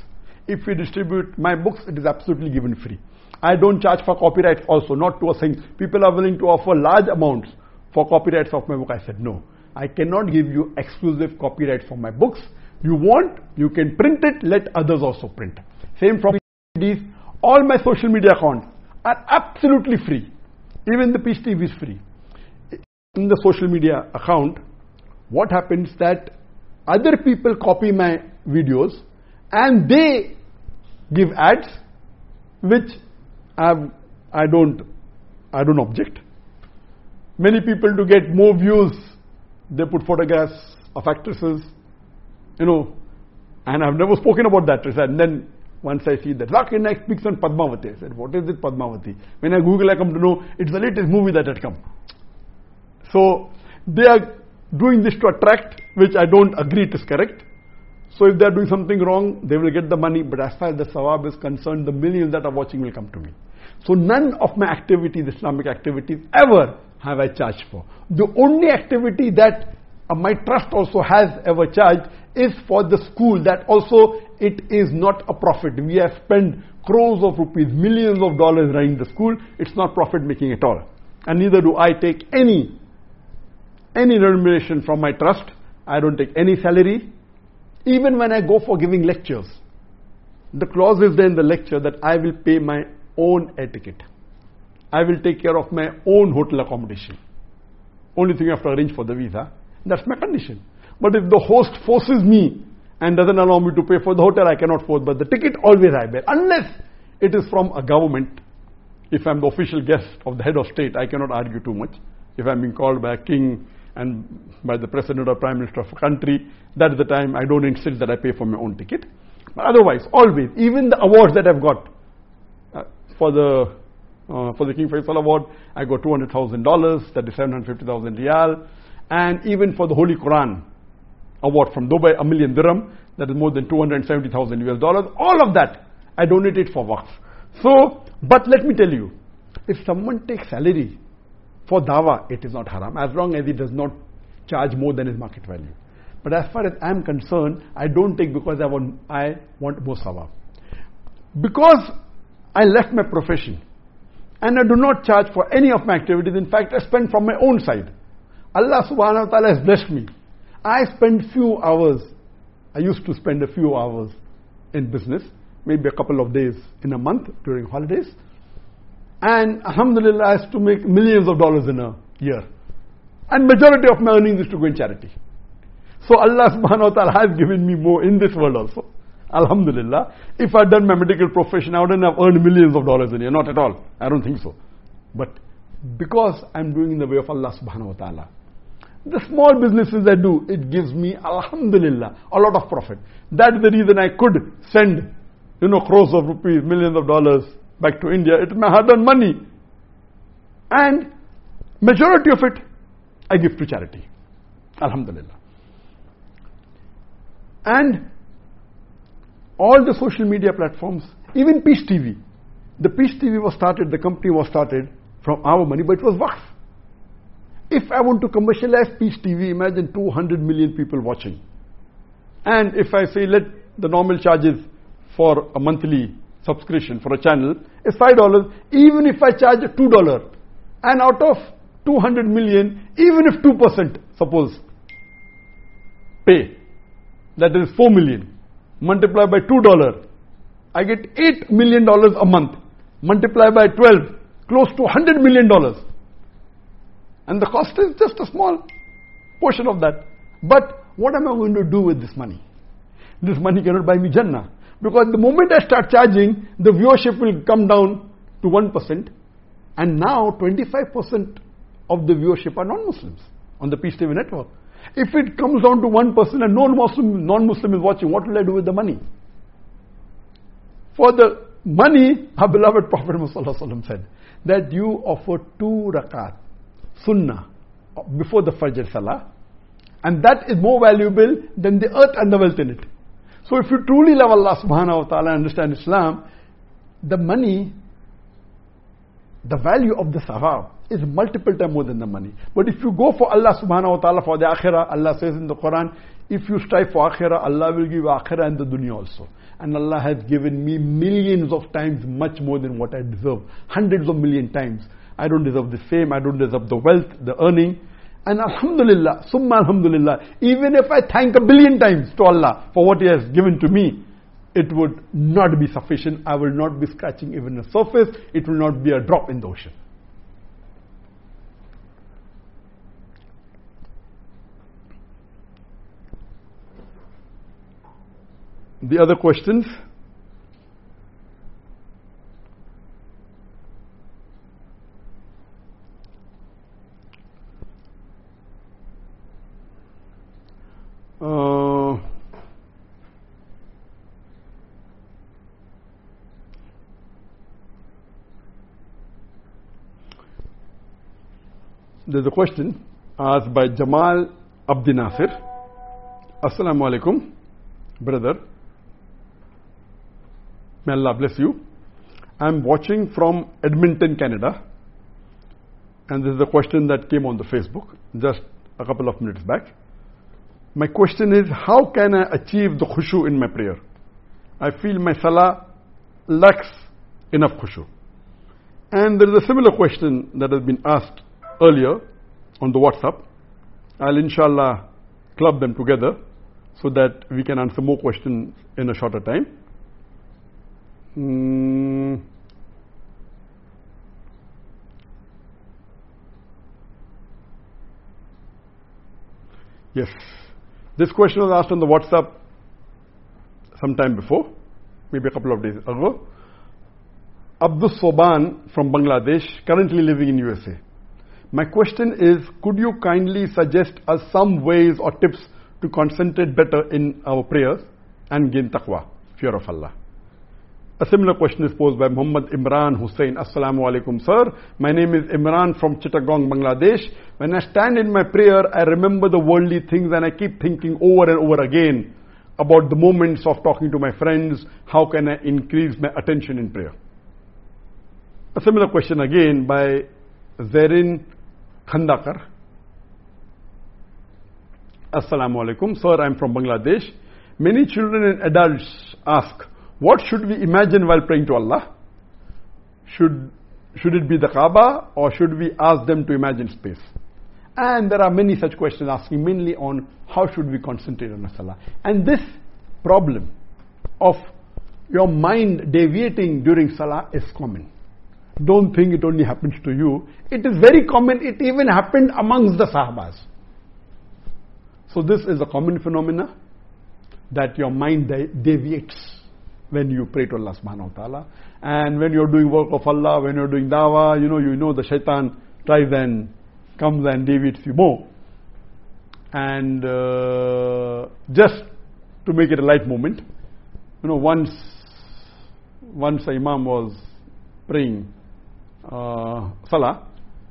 If you distribute my books, it is absolutely given free. I don't charge for copyrights also, not to a thing. People are willing to offer large amounts for copyrights of my book. I said, no. I cannot give you exclusive copyright for my books. You want, you can print it, let others also print. Same from these. All my social media accounts are absolutely free. Even the Peace TV is free. In the social media account, what happens that other people copy my videos and they give ads which I've, I don't, I don't object. Many people to get more views, they put photographs of actresses, you know, and I've never spoken about that. And then once I see that Zakir Naik speaks on Padmavati, I said, what is it Padmavati? When I Google, I come to know it's the latest movie that had come. So they are doing this to attract, which I don't agree it is correct. So if they're doing something wrong, they will get the money. But as far as the sawab is concerned, the millions that are watching will come to me. So none of my activities, Islamic activities, ever have I charged for. The only activity that uh, my trust also has ever charged is for the school that also it is not a profit. We have spent crores of rupees, millions of dollars running the school. It's not profit making at all. And neither do I take any, any remuneration from my trust. I don't take any salary. Even when I go for giving lectures, the clause is there in the lecture that I will pay my own ticket. I will take care of my own hotel accommodation. Only thing I have to arrange for the visa. That's my condition. But if the host forces me and doesn't allow me to pay for the hotel, I cannot force. But the ticket always I bear. Unless it is from a government. If I'm the official guest of the head of state, I cannot argue too much. If I'm being called by a king and by the president or prime minister of a country, that's the time I don't insist that I pay for my own ticket. But otherwise, always, even the awards that I've got uh, for the uh, for the King Faisal Award, I got $200,000, that is 750,000 riyal. And even for the Holy Quran award from Dubai, a million dirham, that is more than 270,000 US dollars. All of that, I donated for Waqf. So, but let me tell you, if someone takes salary for dawa, it is not haram, as long as he does not charge more than his market value. But as far as I am concerned, I don't take because I want, I want more sawab. Because I left my profession, and I do not charge for any of my activities. In fact, I spend from my own side. Allah subhanahu wa ta'ala has blessed me. I spend few hours. I used to spend a few hours in business, maybe a couple of days in a month during holidays. And alhamdulillah, I used to make millions of dollars in a year. And majority of my earnings is to go in charity. So Allah subhanahu wa ta'ala has given me more in this world also. Alhamdulillah. If I'd done my medical profession, I wouldn't have earned millions of dollars in a year. Not at all. I don't think so. But because I'm doing in the way of Allah subhanahu wa ta'ala, the small businesses I do, it gives me, alhamdulillah, a lot of profit. That's the reason I could send, you know, crores of rupees, millions of dollars back to India. It's my hard-earned money. And majority of it, I give to charity. Alhamdulillah. And all the social media platforms, even Peace TV. The Peace TV was started, the company was started from our money, but it was waqf. If I want to commercialize Peace TV, imagine 200 million people watching. And if I say let the normal charges for a monthly subscription for a channel is $5, even if I charge $2, and out of 200 million, even if 2% suppose pay, that is 4 million, multiply by $2, I get $8 million a month. Multiply by 12, close to $100 million. And the cost is just a small portion of that. But what am I going to do with this money? This money cannot buy me Jannah. Because the moment I start charging, the viewership will come down to 1%. And now 25% of the viewership are non-Muslims on the Peace TV network. If it comes down to 1% and non-Muslim, non-Muslim is watching, what will I do with the money? For the money, our beloved Prophet Muhammad said that you offer two rakat, sunnah, before the Fajr Salah, and that is more valuable than the earth and the wealth in it. So if you truly love Allah subhanahu wa ta'ala and understand Islam, the money, the value of the sawab is multiple times more than the money. But if you go for Allah subhanahu wa ta'ala for the akhirah, Allah says in the Quran, if you strive for akhirah, Allah will give akhirah and the dunya also. And Allah has given me millions of times much more than what I deserve. Hundreds of million times. I don't deserve the fame, I don't deserve the wealth, the earning. And Alhamdulillah, Summa Alhamdulillah, even if I thank a billion times to Allah for what He has given to me, it would not be sufficient. I will not be scratching even the surface. It will not be a drop in the ocean. The other questions? Uh, there's a question asked by Jamal Abdi Nasir. Assalamu alaikum. brother, may Allah bless you. I'm watching from Edmonton, Canada. And this is a question that came on the Facebook just a couple of minutes back. My question is, how can I achieve the khushu in my prayer? I feel my salah lacks enough khushu. And there is a similar question that has been asked earlier on the WhatsApp. I'll inshallah club them together so that we can answer more questions in a shorter time. Mm. Yes. This question was asked on the WhatsApp sometime before, maybe a couple of days ago. Abdus Soban from Bangladesh, currently living in USA. My question is, could you kindly suggest us some ways or tips to concentrate better in our prayers and gain taqwa, fear of Allah? A similar question is posed by Muhammad Imran Hussain. Assalamu alaikum, sir. My name is Imran from Chittagong, Bangladesh. When I stand in my prayer, I remember the worldly things and I keep thinking over and over again about the moments of talking to my friends. How can I increase my attention in prayer? A similar question again by Zerin Khandakar. Assalamu alaikum. Sir, I'm from Bangladesh. Many children and adults ask, what should we imagine while praying to Allah? Should, should it be the Kaaba or should we ask them to imagine space? And there are many such questions asking mainly on how should we concentrate on Salah. And this problem of your mind deviating during Salah is common. Don't think it only happens to you. It is very common. It even happened amongst the Sahabas. So this is a common phenomena that your mind deviates when you pray to Allah subhanahu wa ta'ala. And when you're doing work of Allah, when you're doing dawah, you know, you know the shaitan tries and comes and deviates you more. And uh, just to make it a light moment, you know, once, once Imam was praying uh, Salah,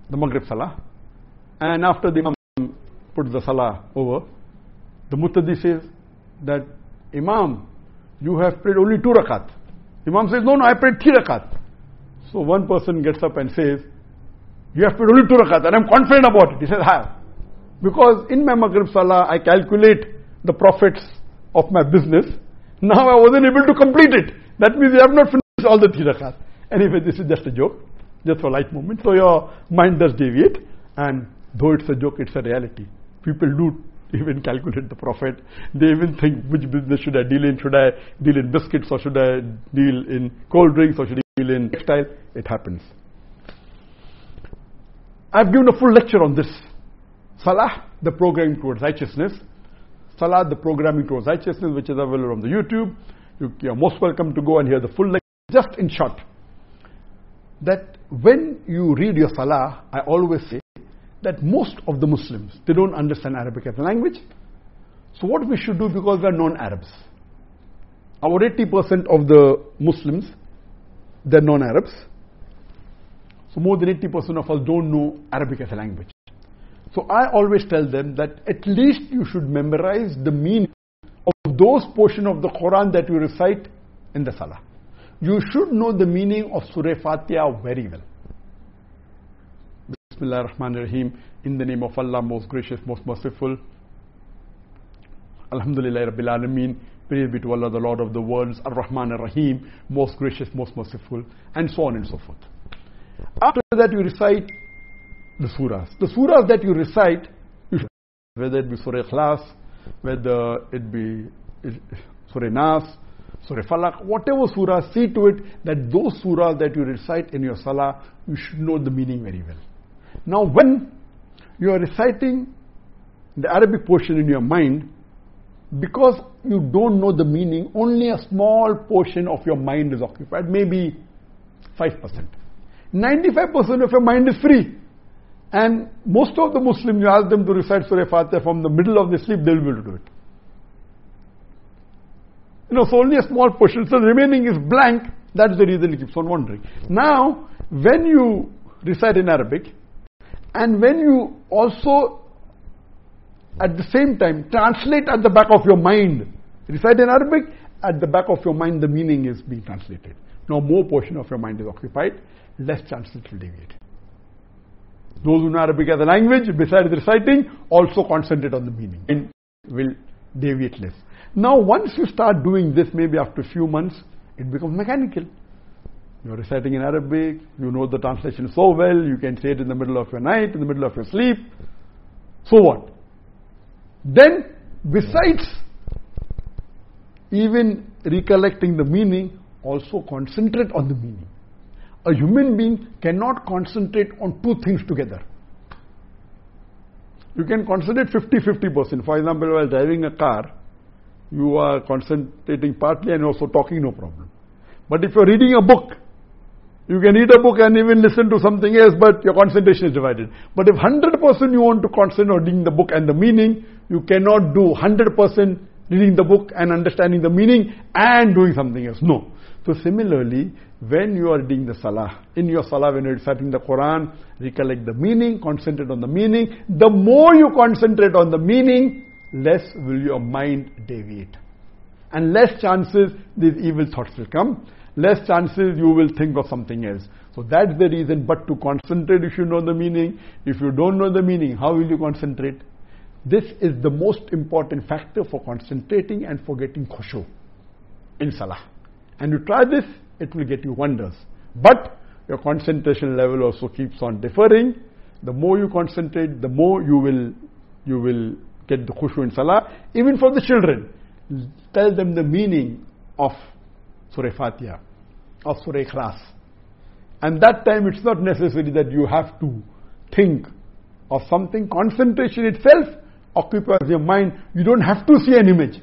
the Maghrib Salah, and after the Imam puts the Salah over, the Muqtadi says that Imam, you have prayed only two rakat. Imam says, no, no, I prayed three rakat. So one person gets up and says, you have prayed only two rakat and I'm confident about it. He says, have. Because in my Maghrib Salah, I calculate the profits of my business. Now I wasn't able to complete it. That means you have not finished all the three rakat. Anyway, this is just a joke, just for light moment. So your mind does deviate and though it's a joke, it's a reality. People do even calculate the profit. They even think which business should I deal in? Should I deal in biscuits or should I deal in cold drinks or should I deal in textile? It happens. I've given a full lecture on this. Salah, the programming towards righteousness. Salah, the programming towards righteousness, which is available on the YouTube. You, are most welcome to go and hear the full lecture. Just in short, that when you read your Salah, I always say, that most of the Muslims, they don't understand Arabic as a language. So what we should do because we are non-Arabs. Our 80% of the Muslims, they're non-Arabs. So more than 80% of us don't know Arabic as a language. So I always tell them that at least you should memorize the meaning of those portion of the Quran that you recite in the Salah. You should know the meaning of Surah Fatiha very well. Bismillah ar-Rahman ar-Rahim. In the name of Allah, most gracious, most merciful. Alhamdulillah Rabbil Alameen. Praise be to Allah, the Lord of the worlds. Ar-Rahman ar-Rahim. Most gracious, most merciful. And so on and so forth. After that you recite the surahs. The surahs that you recite, whether it be Surah Ikhlas, whether it be Surah Nas, Surah Falaq, whatever surah, see to it that those surahs that you recite in your salah, you should know the meaning very well. Now, when you are reciting the Arabic portion in your mind, because you don't know the meaning, only a small portion of your mind is occupied, maybe 5%. 95% of your mind is free. And most of the Muslims, you ask them to recite Surah Fatiha from the middle of the sleep, they'll be able to do it. You know, so only a small portion. So the remaining is blank. That's the reason it keeps on wandering. Now, when you recite in Arabic, and when you also, at the same time, translate at the back of your mind recite in Arabic, at the back of your mind the meaning is being translated. Now more portion of your mind is occupied, less chance it will deviate. Those who know Arabic as a language, besides reciting, also concentrate on the meaning and will deviate less. Now once you start doing this, maybe after a few months, it becomes mechanical. You're reciting in Arabic, you know the translation so well, you can say it in the middle of your night, in the middle of your sleep. So what? Then, besides even recollecting the meaning, also concentrate on the meaning. A human being cannot concentrate on two things together. You can concentrate 50-50%. For example, while driving a car, you are concentrating partly and also talking, no problem. But if you're reading a book, you can read a book and even listen to something else, but your concentration is divided. But if 100% you want to concentrate on reading the book and the meaning, you cannot do 100% reading the book and understanding the meaning and doing something else. No. So similarly, when you are reading the salah, in your salah, when you're reciting the Quran, recollect the meaning, concentrate on the meaning. The more you concentrate on the meaning, less will your mind deviate. And less chances these evil thoughts will come. Less chances you will think of something else. So that's the reason. But to concentrate, if you know the meaning. If you don't know the meaning, how will you concentrate? This is the most important factor for concentrating and for getting khushu in salah. And you try this, it will get you wonders. But your concentration level also keeps on differing. The more you concentrate, the more you will you will get the khushu in salah. Even for the children, tell them the meaning of Surah Fatiha, of Surah Ikhlas. And that time it's not necessary that you have to think of something. Concentration itself occupies your mind. You don't have to see an image.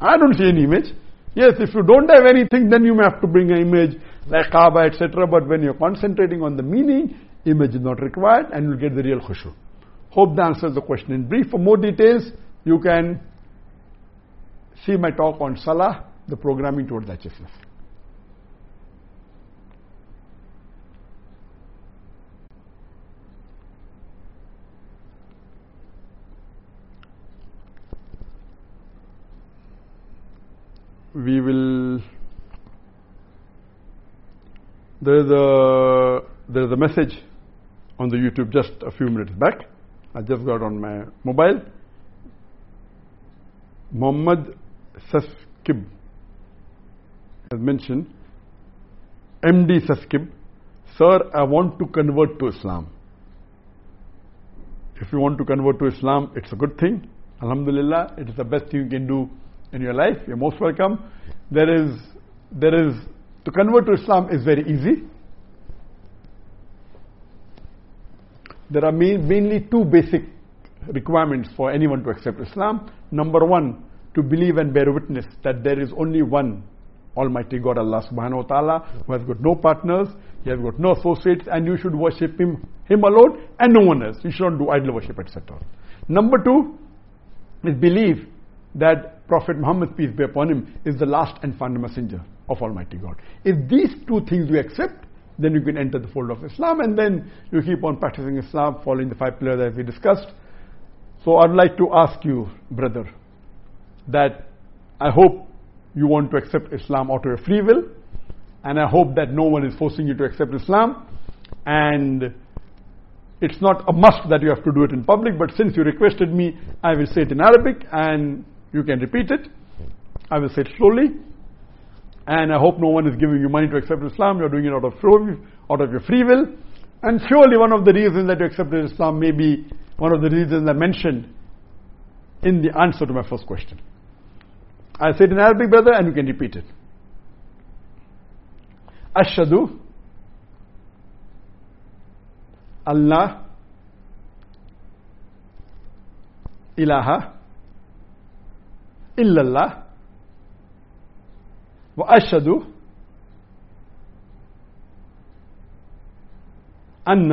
I don't see an image. Yes, if you don't have anything, then you may have to bring an image like Kaaba, etc. But when you're concentrating on the meaning, image is not required and you'll get the real khushu. Hope that answers the question in brief. For more details, you can see my talk on Salah, the programming towards righteousness. we will there is a there is a message on the YouTube just a few minutes back. I just got on my mobile. Muhammad Saskib has mentioned MD Saskib, Sir, I want to convert to Islam. If you want to convert to Islam, it's a good thing. Alhamdulillah, it is the best thing you can do in your life, you're most welcome. There is, there is, to convert to Islam is very easy. There are mainly two basic requirements for anyone to accept Islam. Number one, to believe and bear witness that there is only one Almighty God, Allah subhanahu wa ta'ala, who has got no partners, He has got no associates, and you should worship Him, Him alone, and no one else. You shouldn't do idol worship, etc. Number two is believe that Prophet Muhammad, peace be upon him, is the last and final messenger of Almighty God. If these two things you accept, then you can enter the fold of Islam and then you keep on practicing Islam, following the five pillars that we discussed. So I'd like to ask you, brother, that I hope you want to accept Islam out of your free will, and I hope that no one is forcing you to accept Islam, and it's not a must that you have to do it in public, but since you requested me, I will say it in Arabic, and you can repeat it. I will say it slowly and I hope no one is giving you money to accept Islam, you're doing it out of, out of your free will. And surely one of the reasons that you accepted Islam may be one of the reasons I mentioned in the answer to my first question. I said in Arabic, brother, and you can repeat it. Ashadu Allah ilaha illallah وأشهد أن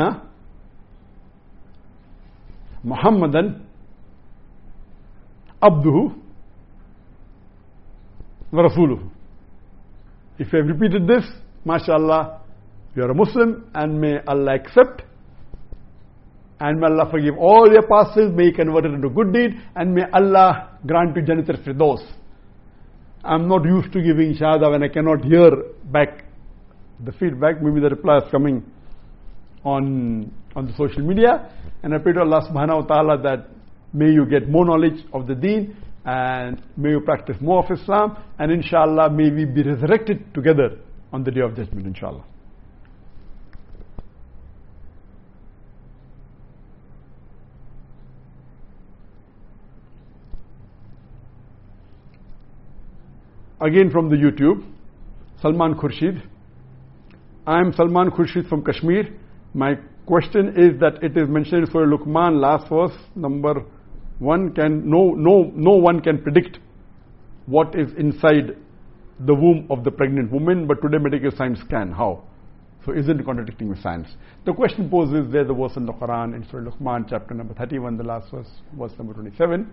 محمدا عبده ورسوله if you have repeated this mashallah you are a Muslim and may Allah accept and may Allah forgive all your past sins may you convert it into good deed and may Allah grant you Jannatul Firdaus. I'm not used to giving shahada when I cannot hear back the feedback. Maybe the reply is coming on, on the social media. And I pray to Allah subhanahu wa ta'ala that may you get more knowledge of the deen and may you practice more of Islam and inshallah may we be resurrected together on the day of judgment inshallah. Again from the YouTube, Salman Khurshid. I am Salman Khurshid from Kashmir. My question is that it is mentioned in Surah Luqman, last verse, number one can, no, no, no one can predict what is inside the womb of the pregnant woman, but today medical science can. How? So isn't contradicting with science? The question poses there the verse in the Quran in Surah Luqman chapter number 31, the last verse, verse number 27,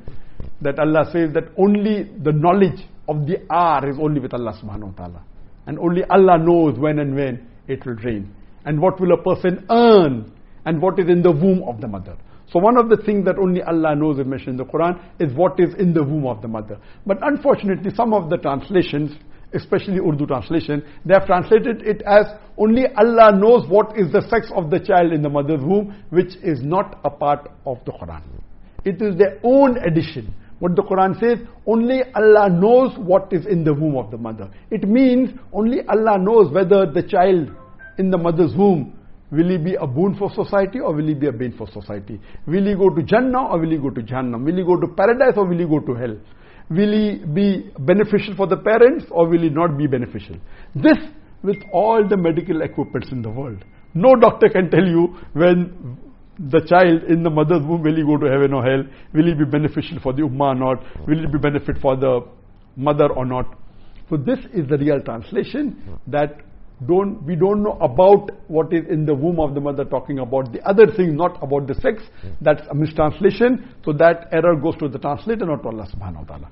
that Allah says that only the knowledge of the hour is only with Allah subhanahu wa ta'ala. And only Allah knows when and when it will rain. And what will a person earn and what is in the womb of the mother. So one of the things that only Allah knows is mentioned in the Quran is what is in the womb of the mother. But unfortunately, some of the translations, especially Urdu translation, they have translated it as only Allah knows what is the sex of the child in the mother's womb, which is not a part of the Quran. It is their own addition. What the Quran says, only Allah knows what is in the womb of the mother. It means only Allah knows whether the child in the mother's womb Will he be a boon for society or will he be a bane for society? Will he go to Jannah or will he go to Jahannam? Will he go to paradise or will he go to hell? Will he be beneficial for the parents or will he not be beneficial? This with all the medical equipments in the world. No doctor can tell you when the child in the mother's womb will he go to heaven or hell? Will he be beneficial for the ummah or not? Will he be benefit for the mother or not? So this is the real translation that don't we don't know about what is in the womb of the mother talking about the other thing not about the sex that's a mistranslation so that error goes to the translator not to Allah subhanahu wa ta'ala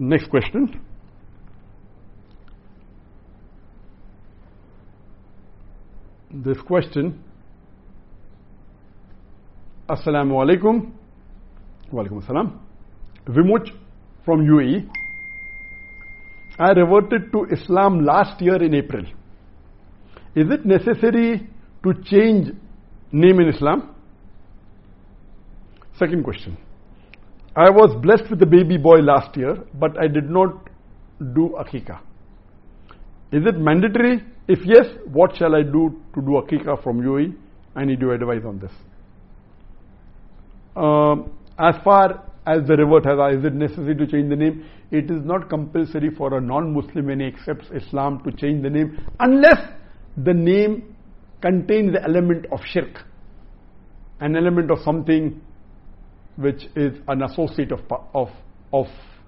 next question this question assalamu alaikum wa alaikum assalam Vimuch from UAE. I reverted to Islam last year in April. Is it necessary to change name in Islam? Second question. I was blessed with a baby boy last year, but I did not do akika. Is it mandatory? If yes, what shall I do to do akika from UAE? I need your advice on this. Um, as far as the revert has is it necessary to change the name? It is not compulsory for a non-Muslim when he accepts Islam to change the name unless the name contains the element of shirk, an element of something which is an associate of, of, of,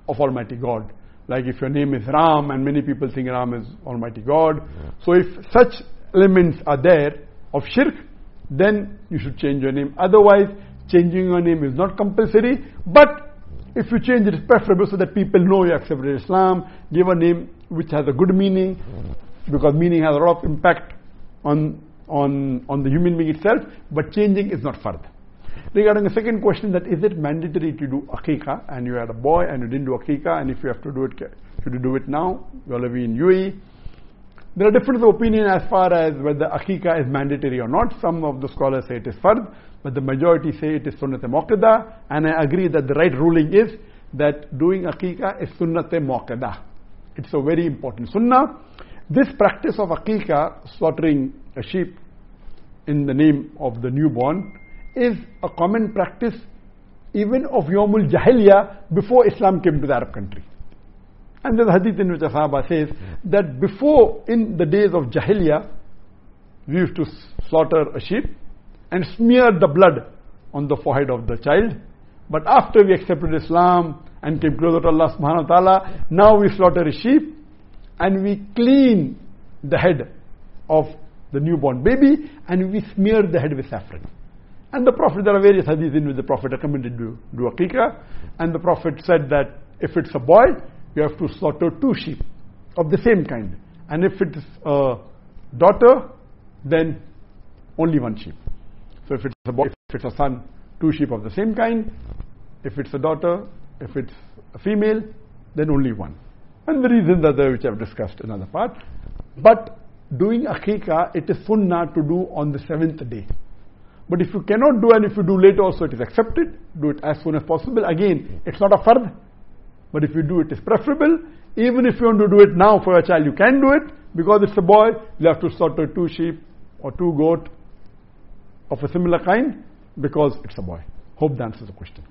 of Almighty God. Like if your name is Ram and many people think Ram is Almighty God. So if such elements are there of shirk, then you should change your name. Otherwise, Changing your name is not compulsory, but if you change it, it's preferable so that people know you accepted Islam. Give a name which has a good meaning, because meaning has a lot of impact on, on, on the human being itself, but changing is not fard. Regarding the second question that is it mandatory to do akika and you had a boy and you didn't do akika and if you have to do it, should you do it now? You will be in UAE. There are different opinions as far as whether akika is mandatory or not. Some of the scholars say it is fard, but the majority say it is sunnat muakkadah, and I agree that the right ruling is that doing akika is sunnat muakkadah. It's a very important sunnah. This practice of akika, slaughtering a sheep in the name of the newborn, is a common practice even of Yomul Jahiliyyah before Islam came to the Arab country. And a hadith in which a says that before, in the days of Jahiliyyah, we used to slaughter a sheep and smear the blood on the forehead of the child. But after we accepted Islam and came closer to Allah subhanahu wa ta'ala, now we slaughter a sheep and we clean the head of the newborn baby and we smear the head with saffron. And the Prophet, there are various hadiths in which the Prophet recommended to do akika. And the Prophet said that if it's a boy, you have to slaughter two sheep of the same kind. And if it is a daughter, then only one sheep. So if it's a boy, If it's a son, two sheep of the same kind. If it's a daughter, if it's a female, then only one. And the reasons are there which I've discussed in another part. But doing aqiqah, it is sunnah to do on the seventh day. But if you cannot do and if you do late also it is accepted, do it as soon as possible. Again, it's not a fard, but if you do it is preferable. Even if you want to do it now for a child, you can do it because it's a boy. You have to slaughter two sheep or two goat of a similar kind because it's a boy. Hope that answers the question.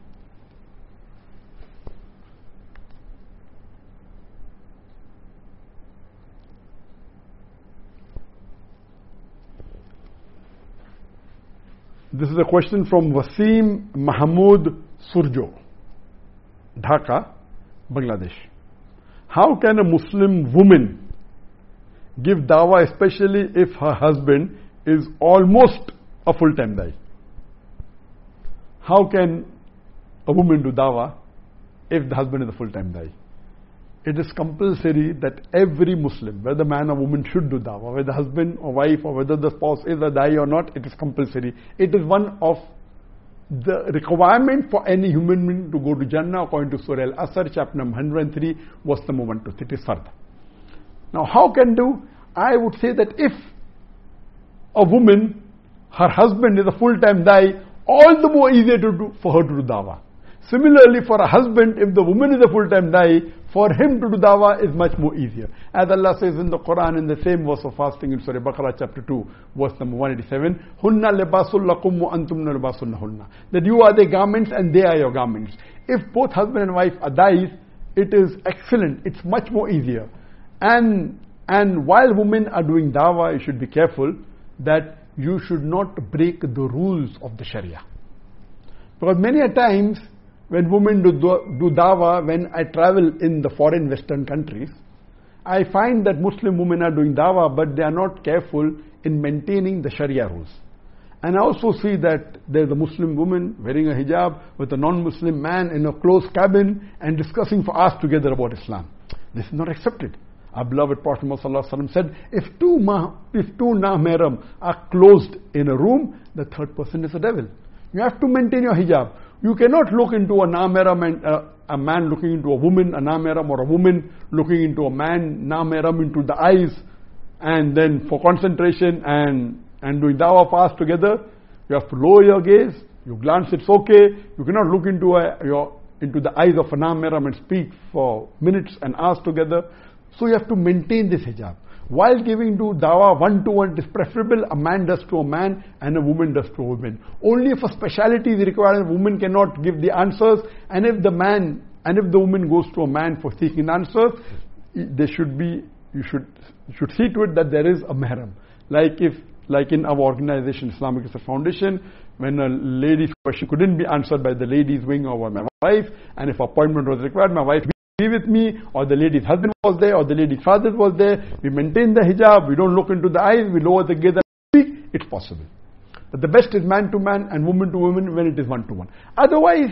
This is a question from Wasim Mahmood Surjo, Dhaka, Bangladesh. How can a Muslim woman give dawah, especially if her husband is almost a full time dai? How can a woman do dawah if the husband is a full time dai? It is compulsory that every Muslim, whether man or woman, should do dawah, whether husband or wife or whether the spouse is a dai or not, it is compulsory. It is one of the requirement for any human being to go to Jannah according to Surah Al-Asr, chapter number 103, verse 1 to 3. It is fard. Now how can do? I would say that if a woman, her husband is a full-time dai, all the more easier to do, for her to do dawah. Similarly, for a husband, if the woman is a full-time dai, for him to do dawah is much more easier. As Allah says in the Quran in the same verse of fasting in Surah Baqarah chapter 2, verse number 187, Hunna libasul lakum wa hunna. That you are their garments and they are your garments. If both husband and wife are dais, it is excellent. It's much more easier. And, and while women are doing dawah, you should be careful that you should not break the rules of the Sharia. Because many a times when women do, do dawa, when I travel in the foreign western countries, I find that Muslim women are doing dawa, but they are not careful in maintaining the Sharia rules. And I also see that there's a Muslim woman wearing a hijab with a non-Muslim man in a closed cabin and discussing for hours together about Islam. This is not accepted. Our beloved Prophet Muhammad said, if two, ma, if two nahmeram are closed in a room, the third person is a devil. You have to maintain your hijab. You cannot look into a nameram and uh, a man looking into a woman, a nameram, or a woman looking into a man, nameram into the eyes, and then for concentration and, and doing dawa fast together, you have to lower your gaze. You glance, it's okay. You cannot look into a, your into the eyes of a nameram and speak for minutes and hours together. So you have to maintain this hijab. While giving to dawah one to one, it is preferable a man does to a man and a woman does to a woman. Only if a speciality is required, a woman cannot give the answers, and if the man and if the woman goes to a man for seeking answers, there should be you should you should see to it that there is a mahram. Like if like in our organization, Islamic Research Foundation, when a lady's question couldn't be answered by the ladies' wing or my wife, and if appointment was required, my wife with me, or the lady's husband was there, or the lady's father was there. We maintain the hijab, we don't look into the eyes, we lower the gaze and speak. It's possible. But the best is man to man and woman to woman when it is one to one. Otherwise,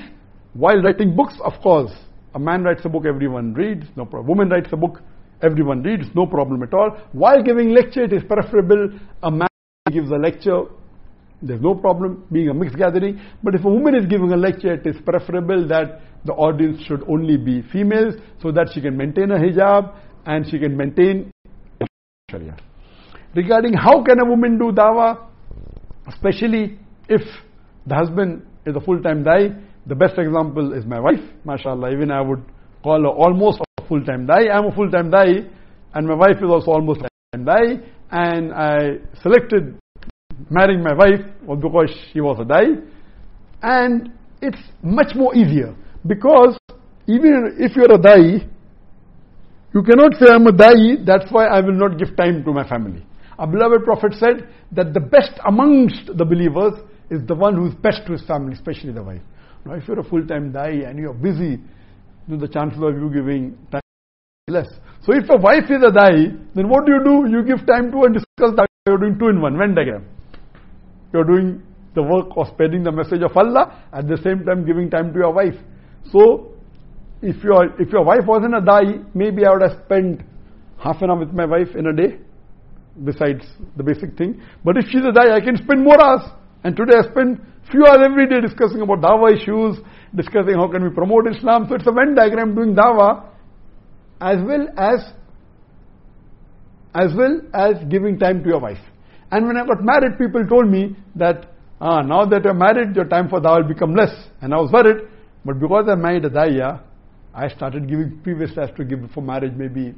while writing books, of course, a man writes a book, everyone reads, no problem. Woman writes a book, everyone reads, no problem at all. While giving lecture, it is preferable a man gives a lecture, there's no problem being a mixed gathering. But if a woman is giving a lecture, it is preferable that the audience should only be females so that she can maintain a hijab and she can maintain Sharia. Regarding how can a woman do dawah, especially if the husband is a full-time dai, the best example is my wife, mashallah, even I would call her almost a full-time dai. I'm a full-time dai and my wife is also almost a full-time dai and I selected marrying my wife was because she was a dai and it's much more easier because even if you're a dai, you cannot say I'm a dai, that's why I will not give time to my family. Our beloved Prophet said that the best amongst the believers is the one who is best to his family, especially the wife. Now, if you're a full-time dai and you're busy, then the chances of you giving time less. So if a wife is a dai, then what do you do? You give time to and discuss that. You're doing two in one, Venn diagram. You're doing the work of spreading the message of Allah, at the same time giving time to your wife. So, if your if your wife wasn't a dai, maybe I would have spent half an hour with my wife in a day, besides the basic thing. But if she's a dai, I can spend more hours. And today I spend Few hours every day discussing about dawah issues, discussing how can we promote Islam. So it's a Venn diagram doing dawah as well as as well as giving time to your wife. And when I got married, people told me that ah, now that you're married, your time for dawah will become less. And I was worried. But because I married a daya, I started giving, previously I to give before marriage maybe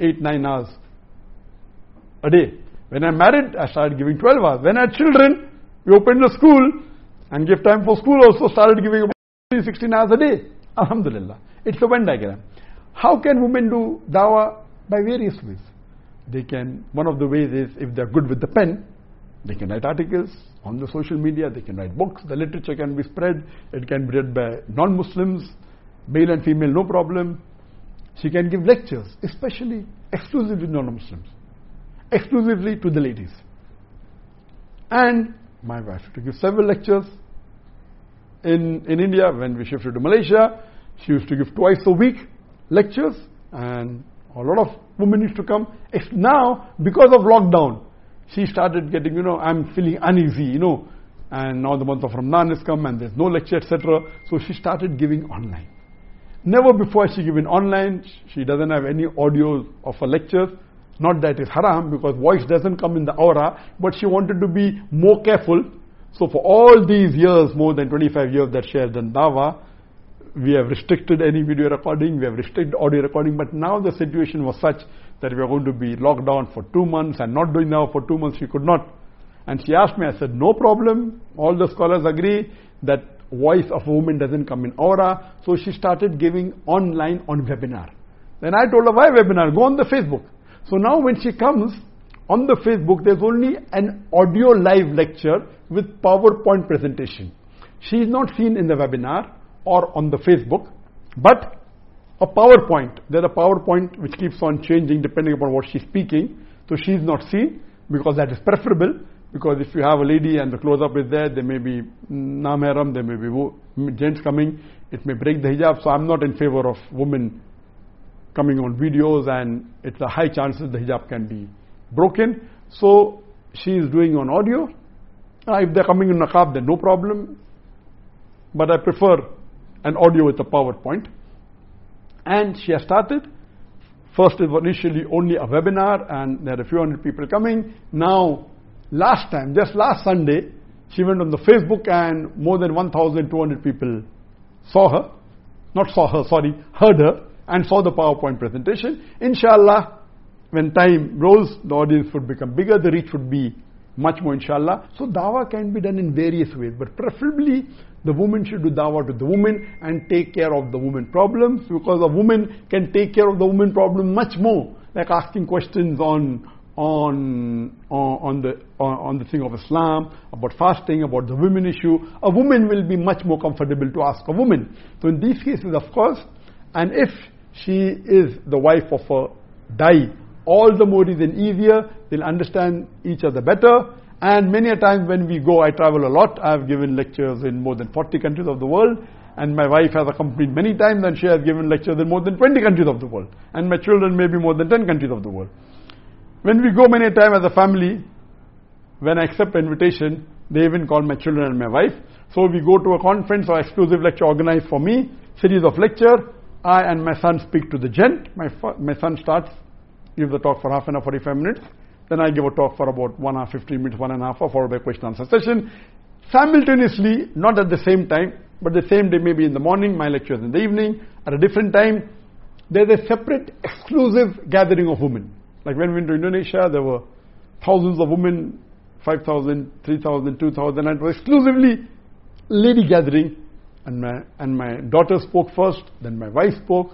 8, 9 hours a day. When I married, I started giving 12 hours. When I had children, we opened a school and give time for school also started giving about 16 hours a day. Alhamdulillah. It's a Venn diagram. How can women do dawah? By various ways. They can, one of the ways is if they're good with the pen, they can write articles on the social media, they can write books, the literature can be spread, it can be read by non-Muslims, male and female, no problem. She can give lectures, especially exclusively non-Muslims, exclusively to the ladies. And my wife used to give several lectures in, in India when we shifted to Malaysia. She used to give twice a week lectures and a lot of women used to come. Now, because of lockdown, she started getting, you know, I'm feeling uneasy, you know, and now the month of Ramadan has come and there's no lecture, etc. So she started giving online. Never before she given online. She doesn't have any audio of her lectures. Not that it's haram because voice doesn't come in the aura, but she wanted to be more careful. So for all these years, more than 25 years that she has done dawa, we have restricted any video recording, we have restricted audio recording, but now the situation was such that we are going to be locked down for two months and not doing now for two months, she could not. And she asked me, I said, no problem. All the scholars agree that voice of woman doesn't come in aura. So she started giving online on webinar. Then I told her, why webinar? Go on the Facebook. So now when she comes on the Facebook, there's only an audio live lecture with PowerPoint presentation. She is not seen in the webinar or on the Facebook, but a PowerPoint. There's a PowerPoint which keeps on changing depending upon what she's speaking. So she's not seen because that is preferable. Because if you have a lady and the close-up is there, there may be namaram, there may be gents coming, it may break the hijab. So I'm not in favor of women coming on videos and it's a high chances the hijab can be broken. So she is doing on audio. Uh, if they're coming in naqab, then no problem. But I prefer an audio with a PowerPoint. And she has started. First it was initially only a webinar and there are a few hundred people coming. Now last time, just last Sunday, she went on the Facebook and more than 1,200 people saw her. Not saw her, sorry, heard her and saw the PowerPoint presentation. Inshallah, when time rolls, the audience would become bigger, the reach would be much more inshallah. So dawah can be done in various ways, but preferably the woman should do dawah to the woman and take care of the woman problems because a woman can take care of the woman problem much more, like asking questions on on, on, the, on, the thing of Islam, about fasting, about the women issue, a woman will be much more comfortable to ask a woman. So in these cases, of course, and if she is the wife of a dai, all the more reason easier, they'll understand each other better. And many a time when we go, I travel a lot, I've given lectures in more than 40 countries of the world, and my wife has accompanied many times and she has given lectures in more than 20 countries of the world. And my children may be more than 10 countries of the world. When we go many a time as a family, when I accept invitation, they even call my children and my wife. So we go to a conference or exclusive lecture organized for me, series of lecture. I and my son speak to the gent. My, my son starts, gives the talk for half an hour, 45 minutes. Then I give a talk for about one hour, 15 minutes, one and a half hour, followed by question answer session. Simultaneously, not at the same time, but the same day, maybe in the morning, my lecture is in the evening. At a different time, there's a separate exclusive gathering of women. Like when we went to Indonesia, there were thousands of women, 5,000, 3,000, 2,000, and it was exclusively lady gathering. And my, and my daughter spoke first, then my wife spoke.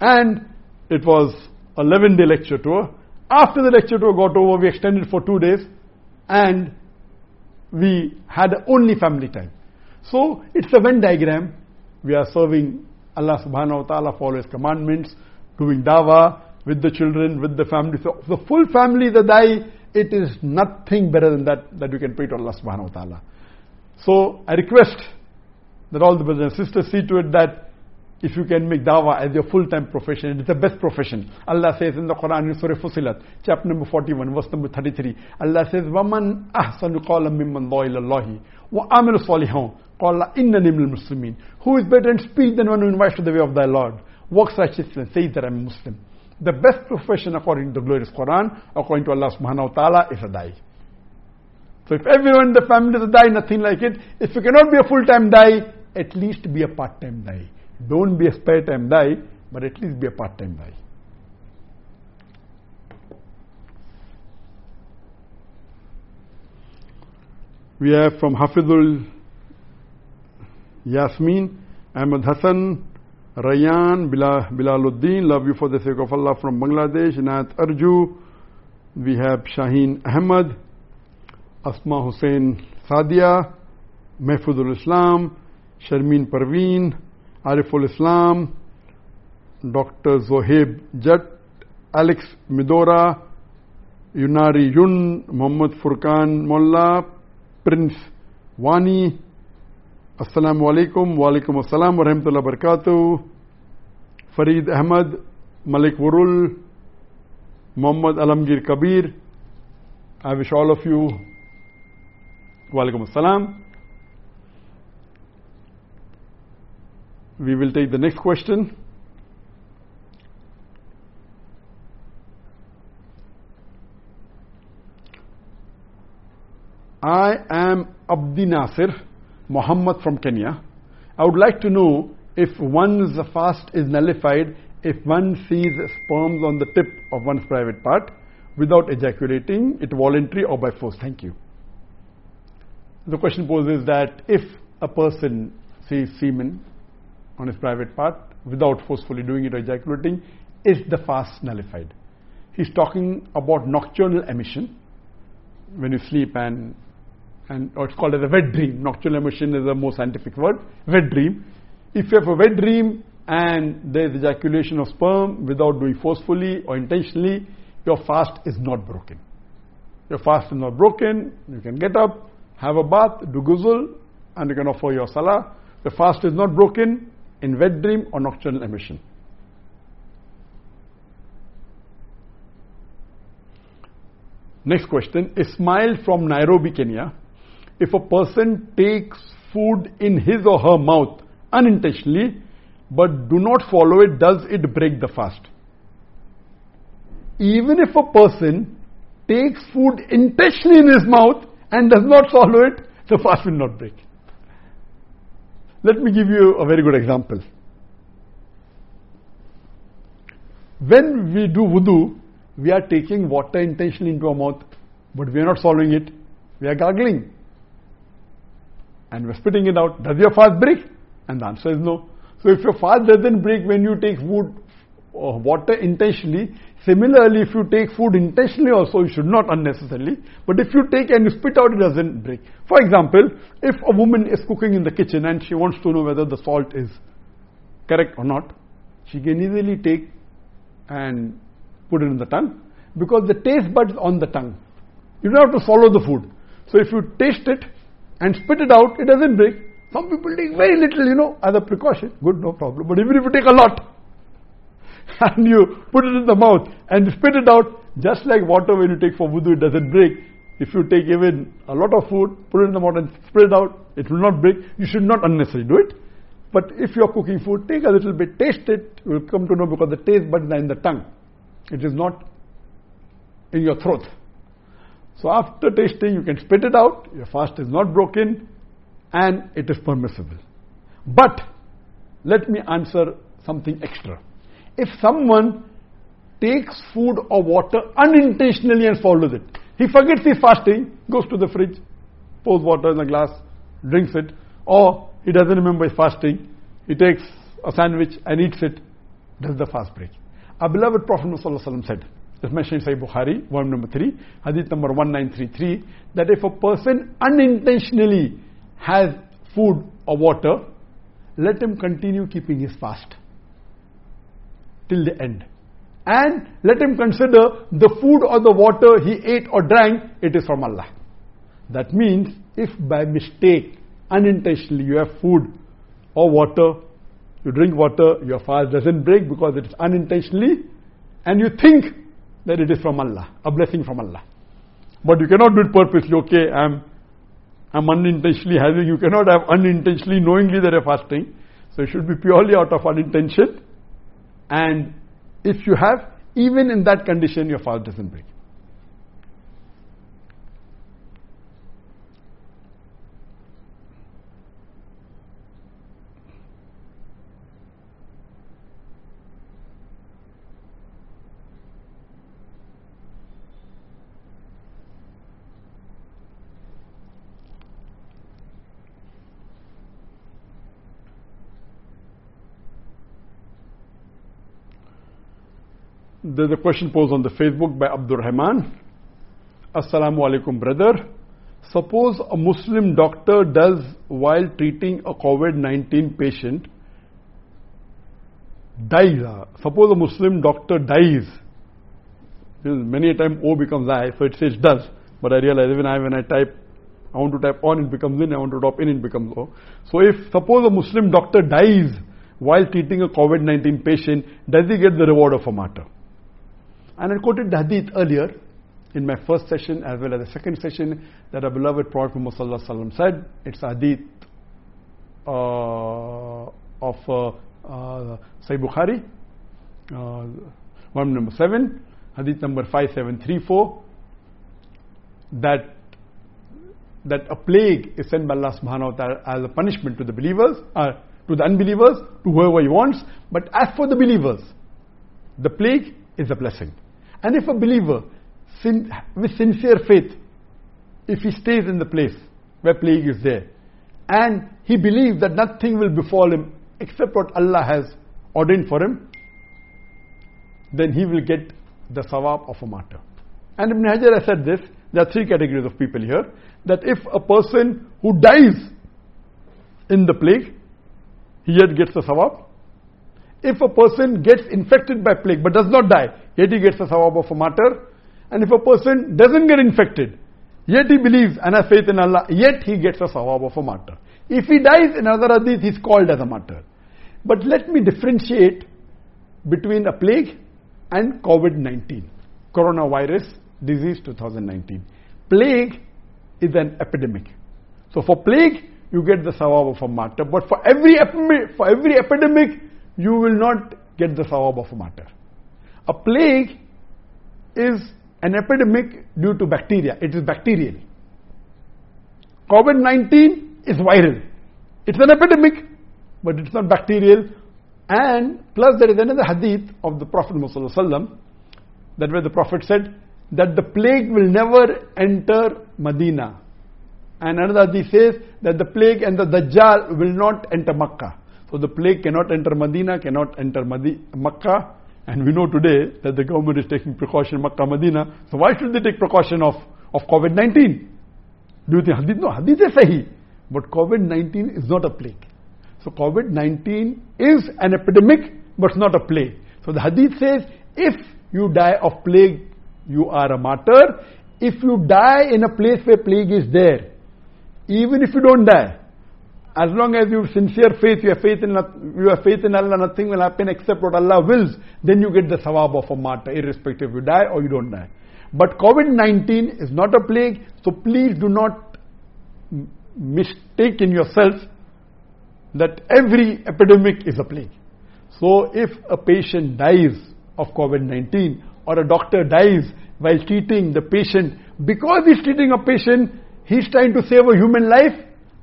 And it was 11 day lecture tour. After the lecture tour got over, we extended for two days and we had only family time. So it's a Venn diagram. We are serving Allah subhanahu wa ta'ala for His commandments, doing dawah, with the children, with the family. So the full family, the dai, it is nothing better than that that you can pray to Allah subhanahu wa ta'ala. So I request that all the brothers and sisters see to it that if you can make dawah as your full-time profession, it is the best profession. Allah says in the Quran in Surah Fussilat, chapter number 41, verse number 33, Allah says, وَمَنْ أَحْسَنُ قَالًا مِمَّنْ ضَوَ إِلَى اللَّهِ وَعَمِلُ صَالِحًا قَالَ إِنَّنِي مِنَ الْمُسْلِمِينَ Who is better in speech than one who invites to the way of thy Lord? Works righteousness, says that I'm a Muslim. The best profession according to the glorious Quran, according to Allah subhanahu wa ta'ala, is a dai. So if everyone in the family is a dai, nothing like it. If you cannot be a full-time dai, at least be a part-time dai. Don't be a spare time dai, but at least be a part time dai. We have from Hafizul Yasmin, Ahmad Hassan, Rayan, Bilal, Bilaluddin, love you for the sake of Allah from Bangladesh, Inayat Arju, we have Shaheen Ahmad, Asma Hussein Sadia, Mahfuzul Islam, Sharmeen Parveen, Ariful Islam, Dr. Zohib Jat, Alex Midora, Yunari Yun, Muhammad Furkan Mullah, Prince Wani, Assalamu alaikum, wa alaikum assalam wa rahmatullahi wa barakatuh, Farid Ahmad, Malik Wurul, Muhammad Alamgir Kabir. I wish all of you wa alaikum assalam. We will take the next question. I am Abdi Nasir Muhammad from Kenya. I would like to know if one's fast is nullified if one sees sperms on the tip of one's private part without ejaculating it voluntary or by force. Thank you. The question poses that if a person sees semen on his private part without forcefully doing it or ejaculating, is the fast nullified? He's talking about nocturnal emission when you sleep and and or it's called as a wet dream. Nocturnal emission is a more scientific word. Wet dream. If you have a wet dream and there is ejaculation of sperm without doing forcefully or intentionally, your fast is not broken. Your fast is not broken. You can get up, have a bath, do ghusl, and you can offer your salah. The fast is not broken in wet dream or nocturnal emission. Next question. Ismail from Nairobi, Kenya. If a person takes food in his or her mouth unintentionally but do not follow it, does it break the fast? Even if a person takes food intentionally in his mouth and does not [laughs] follow it, the fast will not break. Let me give you a very good example. When we do wudu, we are taking water intentionally into our mouth, but we are not swallowing it. We are gargling. And we're spitting it out. Does your fast break? And the answer is no. So if your fast doesn't break when you take food Uh, water intentionally, similarly if you take food intentionally also you should not unnecessarily. But if you take and you spit out it doesn't break. For example, if a woman is cooking in the kitchen and she wants to know whether the salt is correct or not, she can easily take and put it in the tongue because the taste buds on the tongue. You don't have to swallow the food. So if you taste it and spit it out, it doesn't break. Some people take very little, you know, as a precaution. Good, no problem. But even if you take a lot [laughs] and you put it in the mouth and spit it out, just like water when you take for wudu, it doesn't break. If you take even a lot of food, put it in the mouth and spit it out, it will not break. You should not unnecessarily do it. But if you are cooking food, take a little bit, taste it, you will come to know because the taste buds are in the tongue. It is not in your throat. So after tasting, you can spit it out, your fast is not broken, and it is permissible. But let me answer something extra. If someone takes food or water unintentionally and swallows it, he forgets he's fasting, goes to the fridge, pours water in a glass, drinks it, or he doesn't remember he's fasting, he takes a sandwich and eats it, does the fast break? Our beloved Prophet ﷺ said, as mentioned in Sahih Bukhari, volume number 3, hadith number 1933, that if a person unintentionally has food or water, let him continue keeping his fast till the end. And let him consider the food or the water he ate or drank, it is from Allah. That means if by mistake, unintentionally, you have food or water You drink water, your fast doesn't break because it is unintentionally, and you think that it is from Allah, a blessing from Allah. But you cannot do it purposely. Okay, I'm, I'm unintentionally having. You cannot have unintentionally, knowingly that you're fasting. So it should be purely out of unintention. And if you have, even in that condition, your fast doesn't break. There's a question posed on the Facebook by Abdul Rahman. Assalamu alaikum, brother. Suppose a Muslim doctor does while treating a COVID 19 patient dies. Suppose a Muslim doctor dies. Many a time O becomes I, so it says does. But I realize even I, when I type, I want to type on, it becomes in. I want to type in, it becomes O. So if suppose a Muslim doctor dies while treating a COVID 19 patient, does he get the reward of a martyr? And I quoted the hadith earlier in my first session as well as the second session that our beloved Prophet Muhammad said. It's hadith uh, of uh, uh, Sahih Bukhari, uh, one number seven, hadith number 5734, that that a plague is sent by Allah subhanahu wa ta'ala as a punishment to the believers, uh, to the unbelievers, to whoever he wants. But as for the believers, the plague is a blessing. And if a believer, sin, with sincere faith, if he stays in the place where plague is there, and he believes that nothing will befall him except what Allah has ordained for him, then he will get the sawab of a martyr. And Ibn Hajar has said this, there are three categories of people here, that if a person who dies in the plague, he yet gets the sawab. If a person gets infected by plague but does not die, yet he gets the sawab of a martyr. And if a person doesn't get infected, yet he believes and has faith in Allah, yet he gets the sawab of a martyr. If he dies in another hadith, he's called as a martyr. But let me differentiate between a plague and COVID-19, coronavirus disease 2019. Plague is an epidemic. So for plague, you get the sawab of a martyr. But for every, for every epidemic, you will not get the sawab of a martyr. A plague is an epidemic due to bacteria. It is bacterial. COVID-19 is viral. It's an epidemic, but it's not bacterial. And plus there is another hadith of the Prophet Muhammad that where the Prophet said that the plague will never enter Medina. And another hadith says that the plague and the Dajjal will not enter Makkah. So the plague cannot enter Medina, cannot enter Madi- Makkah. And we know today that the government is taking precaution Makkah, Medina. So why should they take precaution of, of COVID-19? Do you think Hadith? No, Hadith is Sahih. But COVID-19 is not a plague. So COVID-19 is an epidemic, but not a plague. So the Hadith says, if you die of plague, you are a martyr. If you die in a place where plague is there, even if you don't die, as long as you have sincere faith, you have faith in you have faith in Allah, nothing will happen except what Allah wills. Then you get the sawab of a martyr, irrespective if you die or you don't die. But COVID-19 is not a plague, so please do not mistake in yourself that every epidemic is a plague. So if a patient dies of COVID-19 or a doctor dies while treating the patient, because he's treating a patient, he's trying to save a human life,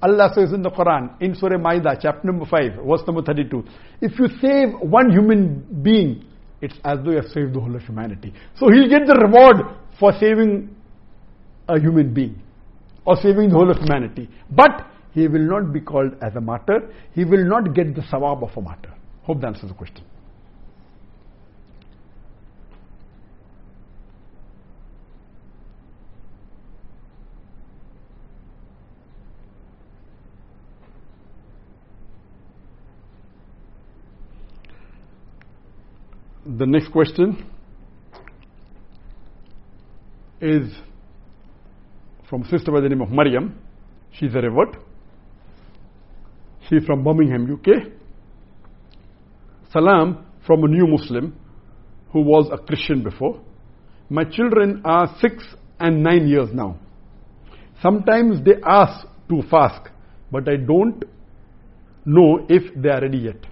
Allah says in the Quran, in Surah Maida, chapter number 5, verse number 32, if you save one human being, it's as though you have saved the whole of humanity. So he'll get the reward for saving a human being or saving the whole of humanity. But he will not be called as a martyr. He will not get the sawab of a martyr. Hope that answers the question. The next question is from sister by the name of Mariam. She's a revert. She's from Birmingham, UK. salam from a new Muslim who was a Christian before. My children are six and nine years now. Sometimes they ask to fast, but I don't know if they are ready yet.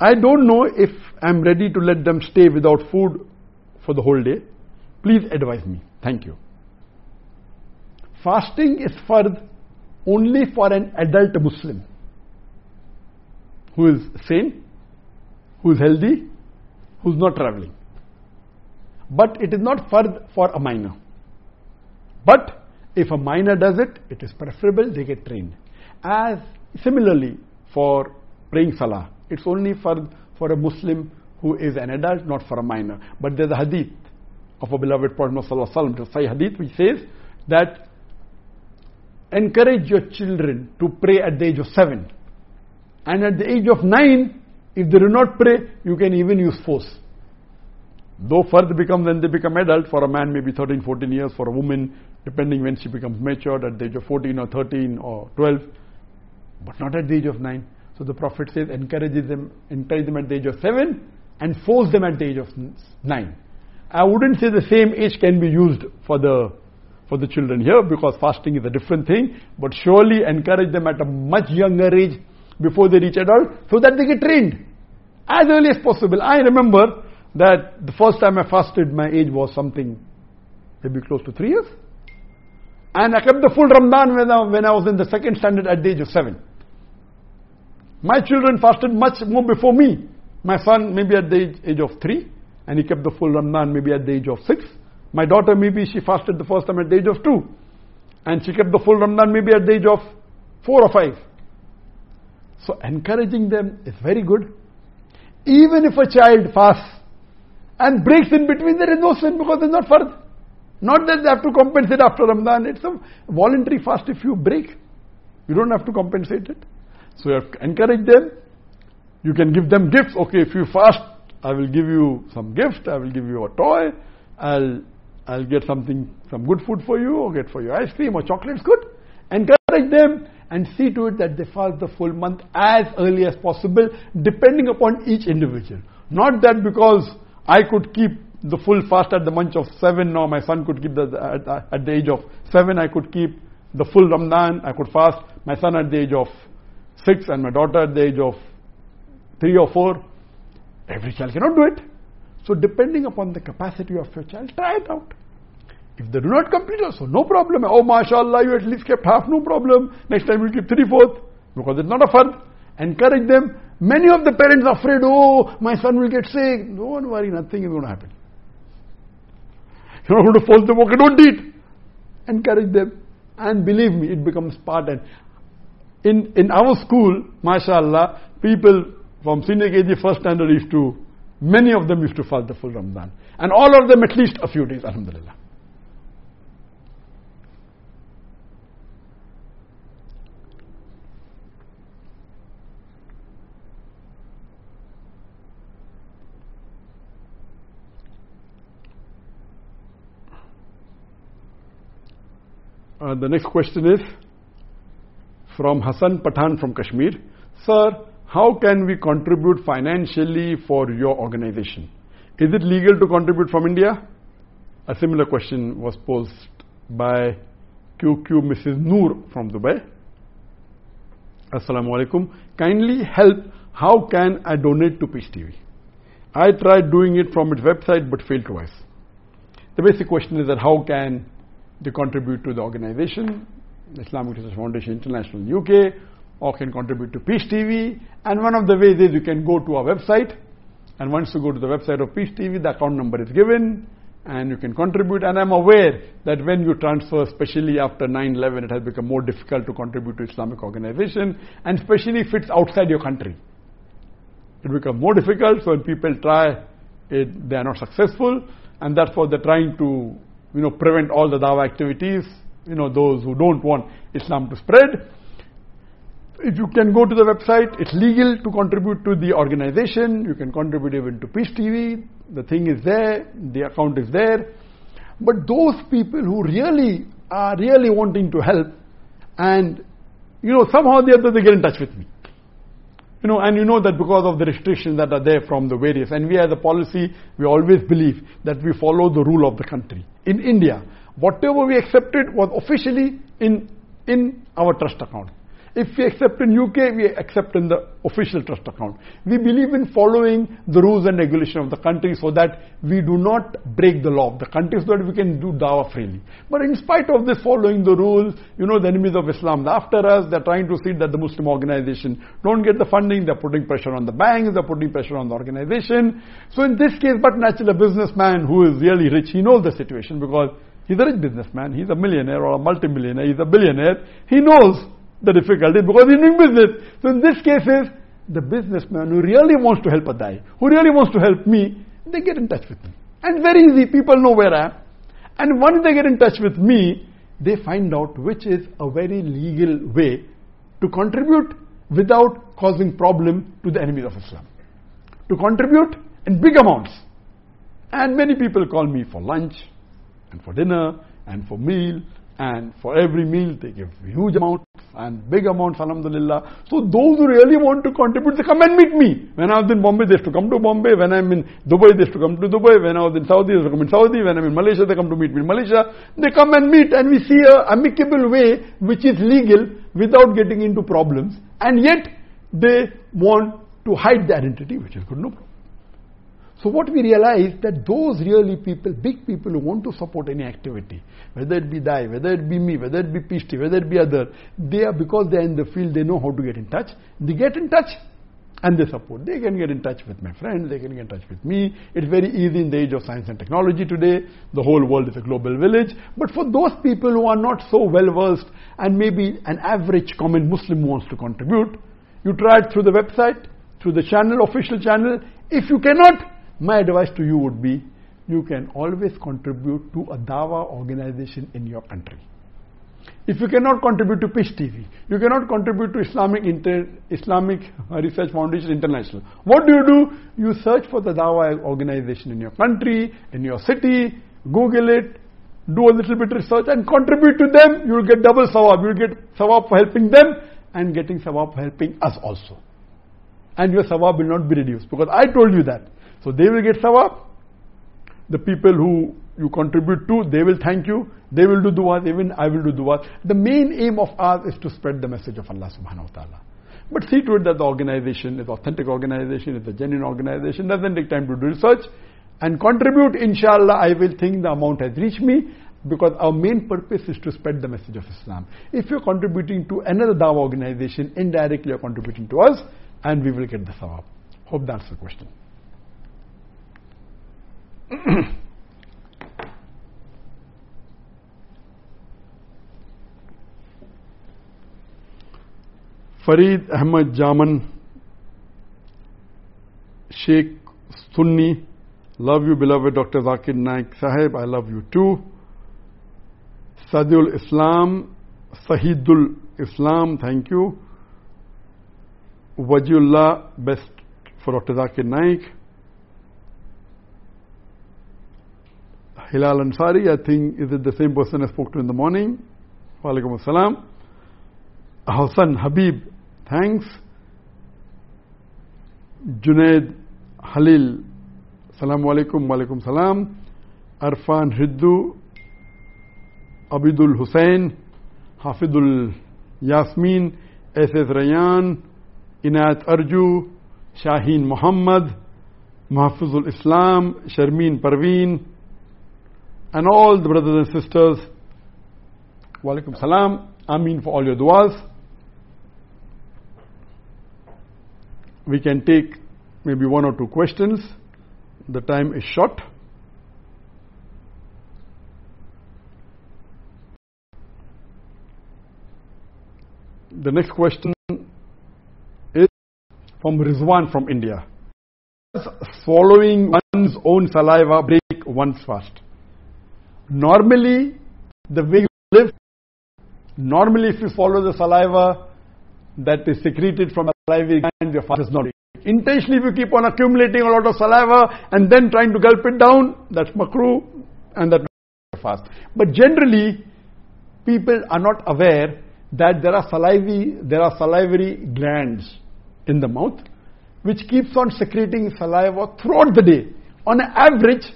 I don't know if I'm ready to let them stay without food for the whole day. Please advise me. Thank you. Fasting is fard only for an adult Muslim who is sane, who is healthy, who is not traveling. But it is not fard for a minor. But if a minor does it, it is preferable they get trained. As similarly for praying salah, it's only for, for a Muslim who is an adult, not for a minor. But there's a hadith of a beloved Prophet Muhammad the Sahih hadith which says that encourage your children to pray at the age of seven. And at the age of nine, if they do not pray, you can even use force. Though further becomes when they become adult, for a man maybe 13, 14 years, for a woman, depending when she becomes matured at the age of 14 or 13 or 12, but not at the age of 9. So the Prophet says, encourages them, encourage them at the age of 7 and force them at the age of 9. I wouldn't say the same age can be used for the for the children here because fasting is a different thing, but surely encourage them at a much younger age before they reach adult so that they get trained as early as possible. I remember that the first time I fasted, my age was something maybe close to three years. And I kept the full Ramadan when I, when I was in the second standard at the age of seven. My children fasted much more before me. My son maybe at the age, of three, and he kept the full Ramadan maybe at the age of six. My daughter maybe she fasted the first time at the age of two, and she kept the full Ramadan maybe at the age of four or five. So encouraging them is very good. Even if a child fasts and breaks in between, there is no sin because it's not fard. Not that they have to compensate after Ramadan. It's a voluntary fast if you break. You don't have to compensate it. So you have to encourage them. You can give them gifts. Okay, if you fast, I will give you some gift. I will give you a toy. I'll I'll get something, some good food for you, or get for you ice cream or chocolates. Good. Encourage them and see to it that they fast the full month as early as possible, depending upon each individual. Not that because I could keep the full fast at the month of seven, or my son could keep the, at, at the age of seven, I could keep the full Ramadan, I could fast. My son at the age of six and my daughter at the age of three or four. Every child cannot do it. So depending upon the capacity of your child, try it out. If they do not complete also, no problem. Oh, mashallah, you at least kept half, no problem. Next time you keep three-fourth. Because it's not a fard. Encourage them. Many of the parents are afraid, oh, my son will get sick. Don't worry, nothing is going to happen. You're not going to force them, okay, don't eat. Encourage them. And believe me, it becomes part and in, in our school, mashallah, people from senior KG first standard used to, many of them used to fast the full Ramadan. And all of them at least a few days, alhamdulillah. Uh, the next question is from Hassan Pathan from Kashmir. Sir, how can we contribute financially for your organization? Is it legal to contribute from India? A similar question was posed by QQ Mrs. Noor from Dubai. Assalamu alaikum. Kindly help how can I donate to Peace TV? I tried doing it from its website but failed twice. The basic question is that how can they contribute to the organization, Islamic Research Foundation International UK, or can contribute to Peace TV. And one of the ways is you can go to our website, and once you go to the website of Peace TV, the account number is given, and you can contribute. And I'm aware that when you transfer, especially after 9-11, it has become more difficult to contribute to Islamic organization, and especially if it's outside your country. It becomes more difficult, so when people try it, they are not successful, and therefore they're trying to you know, prevent all the dawah activities, you know, those who don't want Islam to spread. If you can go to the website, it's legal to contribute to the organization. You can contribute even to Peace TV. The thing is there, the account is there. But those people who really are really wanting to help and, you know, somehow or the other they get in touch with me. You know, and you know that because of the restrictions that are there from the various, and we as a policy, we always believe that we follow the rule of the country. In India, whatever we accepted was officially in, in our trust account. If we accept in UK, we accept in the official trust account. We believe in following the rules and regulation of the country so that we do not break the law of the country so that we can do dawah freely. But in spite of this following the rules, you know, the enemies of Islam after us, they're trying to see that the Muslim organization don't get the funding, they're putting pressure on the banks, they're putting pressure on the organization. So in this case, but naturally a businessman who is really rich, he knows the situation because he's a rich businessman, he's a millionaire or a multimillionaire, he's a billionaire, he knows the difficulty because he's doing business. So in this case is the businessman who really wants to help a guy, who really wants to help me, they get in touch with me. And very easy, people know where I am. And once they get in touch with me, they find out which is a very legal way to contribute without causing problem to the enemies of Islam. To contribute in big amounts. And many people call me for lunch and for dinner and for meal and for every meal they give huge amounts and big amounts, alhamdulillah. So those who really want to contribute, they come and meet me. When I was in Bombay, they used to come to Bombay. When I'm in Dubai, they used to come to Dubai. When I was in Saudi, they used to come in Saudi. When I'm in Malaysia, they come to meet me in Malaysia. They come and meet and we see a amicable way which is legal without getting into problems. And yet they want to hide the identity, which is good, no problem. So what we realize that those really people, big people who want to support any activity, whether it be DAI, whether it be me, whether it be Peace TV, whether it be other, they are because they are in the field, they know how to get in touch. They get in touch and they support. They can get in touch with my friends, they can get in touch with me. It's very easy in the age of science and technology today. The whole world is a global village. But for those people who are not so well versed and maybe an average common Muslim wants to contribute, you try it through the website, through the channel, official channel. If you cannot, my advice to you would be you can always contribute to a Dawa organization in your country. If you cannot contribute to Peace TV, you cannot contribute to Islamic Inter Islamic Research Foundation International. What do you do? You search for the Dawa organization in your country, in your city, Google it, do a little bit research and contribute to them. You will get double sawab. You will get sawab for helping them and getting sawab for helping us also. And your sawab will not be reduced because I told you that. So they will get sawab. The people who you contribute to, they will thank you. They will do dua. Even I will do dua. The main aim of ours is to spread the message of Allah subhanahu wa ta'ala. But see to it that the organization is authentic organization, is a genuine organization, doesn't take time to do research and contribute. Inshallah, I will think the amount has reached me because our main purpose is to spread the message of Islam. If you're contributing to another dawah organization, indirectly you're contributing to us and we will get the sawab. Hope that's the question. Farid Ahmad Jaman, Sheikh Sunni, love you beloved Dr. Zakir Naik Sahib, I love you too. Sadul Islam, Sahidul Islam, thank you. Wajiullah, best for Dr. Zakir Naik. Hilal Ansari, I think, is it the same person I spoke to in the morning? Wa alaikum assalam. Hassan Habib, thanks. Junaid Halil, Assalamu alaikum, wa alaikum salam. Arfan Hiddu, Abidul Hussain, Hafidul Yasmin, S.S. Rayan, Inayat Arju, Shaheen Muhammad, Mahfuzul Islam, Sharmeen Parveen, and all the brothers and sisters. Walaikum salam. Ameen for all your du'as. We can take maybe one or two questions. The time is short. The next question is from Rizwan from India. Swallowing one's own saliva break one's fast? Normally, the way you live, normally if you follow the saliva that is secreted from a salivary gland, your fast is not Intentionally, if you keep on accumulating a lot of saliva and then trying to gulp it down, that's makruh and that's fast. But generally, people are not aware that there are salivary, there are salivary glands in the mouth, which keeps on secreting saliva throughout the day. On average,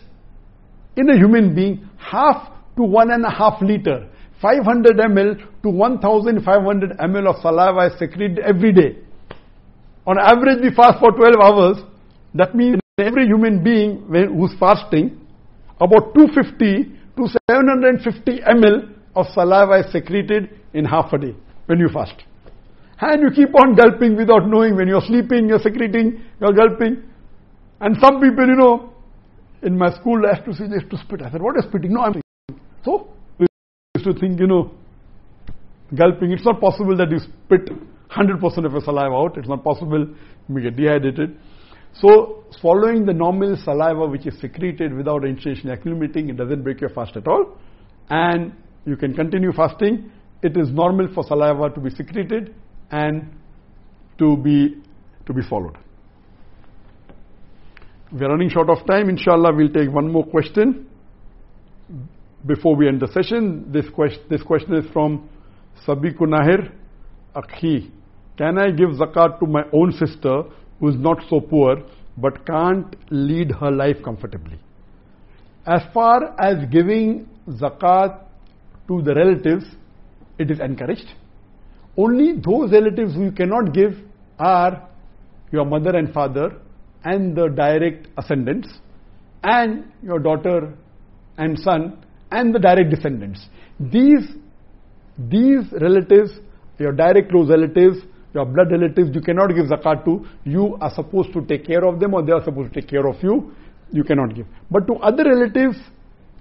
in a human being, half to one and a half liter, 500 ml to 1500 ml of saliva is secreted every day. On average, we fast for 12 hours. That means every human being who's fasting, about 250 to 750 ml of saliva is secreted in half a day when you fast. And you keep on gulping without knowing when you're sleeping, you're secreting, you're gulping. And some people, you know, in my school, I used to see they used to spit. I said, what is spitting? No, I'm So, we used to think, you know, gulping, it's not possible that you spit 100% of your saliva out. It's not possible. You may get dehydrated. So, swallowing the normal saliva which is secreted without initiation acclimating, it doesn't break your fast at all. And you can continue fasting. It is normal for saliva to be secreted and to be to be swallowed. We are running short of time. Inshallah, we'll take one more question before we end the session. This question, this question is from Sabiku Nahir Akhi. Can I give zakat to my own sister who is not so poor but can't lead her life comfortably? As far as giving zakat to the relatives, it is encouraged. Only those relatives who you cannot give are your mother and father and the direct ascendants and your daughter and son and the direct descendants. These, these relatives, your direct close relatives, your blood relatives, you cannot give zakat to. You are supposed to take care of them or they are supposed to take care of you. You cannot give. But to other relatives,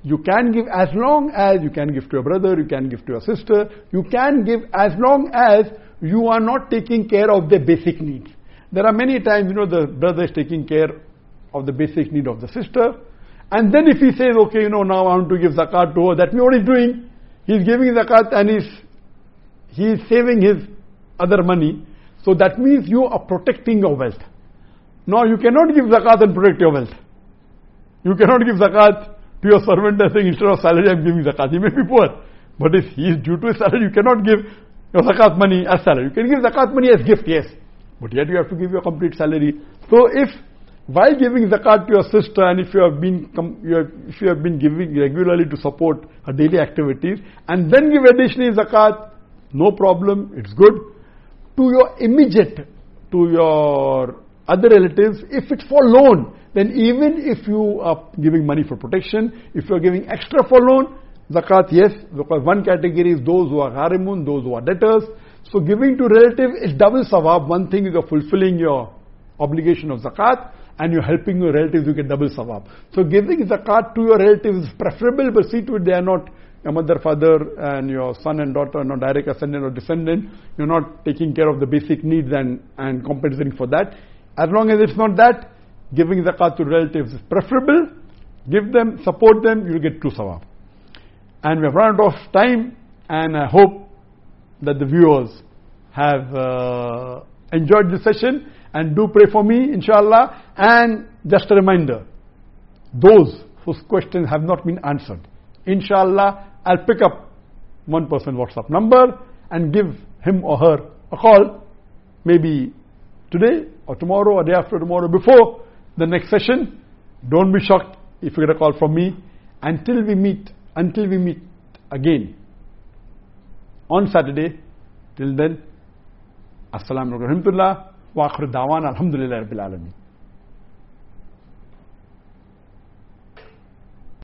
you can give as long as you can give to your brother, you can give to your sister, you can give as long as you are not taking care of their basic needs. There are many times, you know, the brother is taking care of the basic need of the sister. And then if he says, okay, you know, now I want to give zakat to her, that means what he's doing? He's giving zakat and he's, he's saving his other money. So that means you are protecting your wealth. Now you cannot give zakat and protect your wealth. You cannot give zakat to your servant and saying, instead of salary, I'm giving zakat. He may be poor. But if he is due to his salary, you cannot give your zakat money as salary. You can give zakat money as gift, yes. But yet you have to give your complete salary. So if, while giving zakat to your sister and if you have been, you have, if you have been giving regularly to support her daily activities, and then give additional zakat, no problem, it's good. To your immediate, to your other relatives, if it's for loan, then even if you are giving money for protection, if you are giving extra for loan, zakat, yes, because one category is those who are harimun, those who are debtors. So giving to relative is double sawab. One thing is you're fulfilling your obligation of zakat and you're helping your relatives, you get double sawab. So giving zakat to your relatives is preferable, but see to it they are not your mother, father, and your son and daughter, not direct ascendant or descendant. You're not taking care of the basic needs and, and compensating for that. As long as it's not that, giving zakat to relatives is preferable. Give them, support them, you'll get two sawab. And we have run out of time, and I hope that the viewers have uh, enjoyed this session and do pray for me, inshallah. And just a reminder, those whose questions have not been answered, inshallah, I'll pick up one person WhatsApp number and give him or her a call, maybe today or tomorrow or day after tomorrow before the next session. Don't be shocked if you get a call from me. Until we meet, until we meet again on Saturday. Till then, Assalamu alaikum wa rahmatullah wa akhir dawan alhamdulillah rabbil alamin.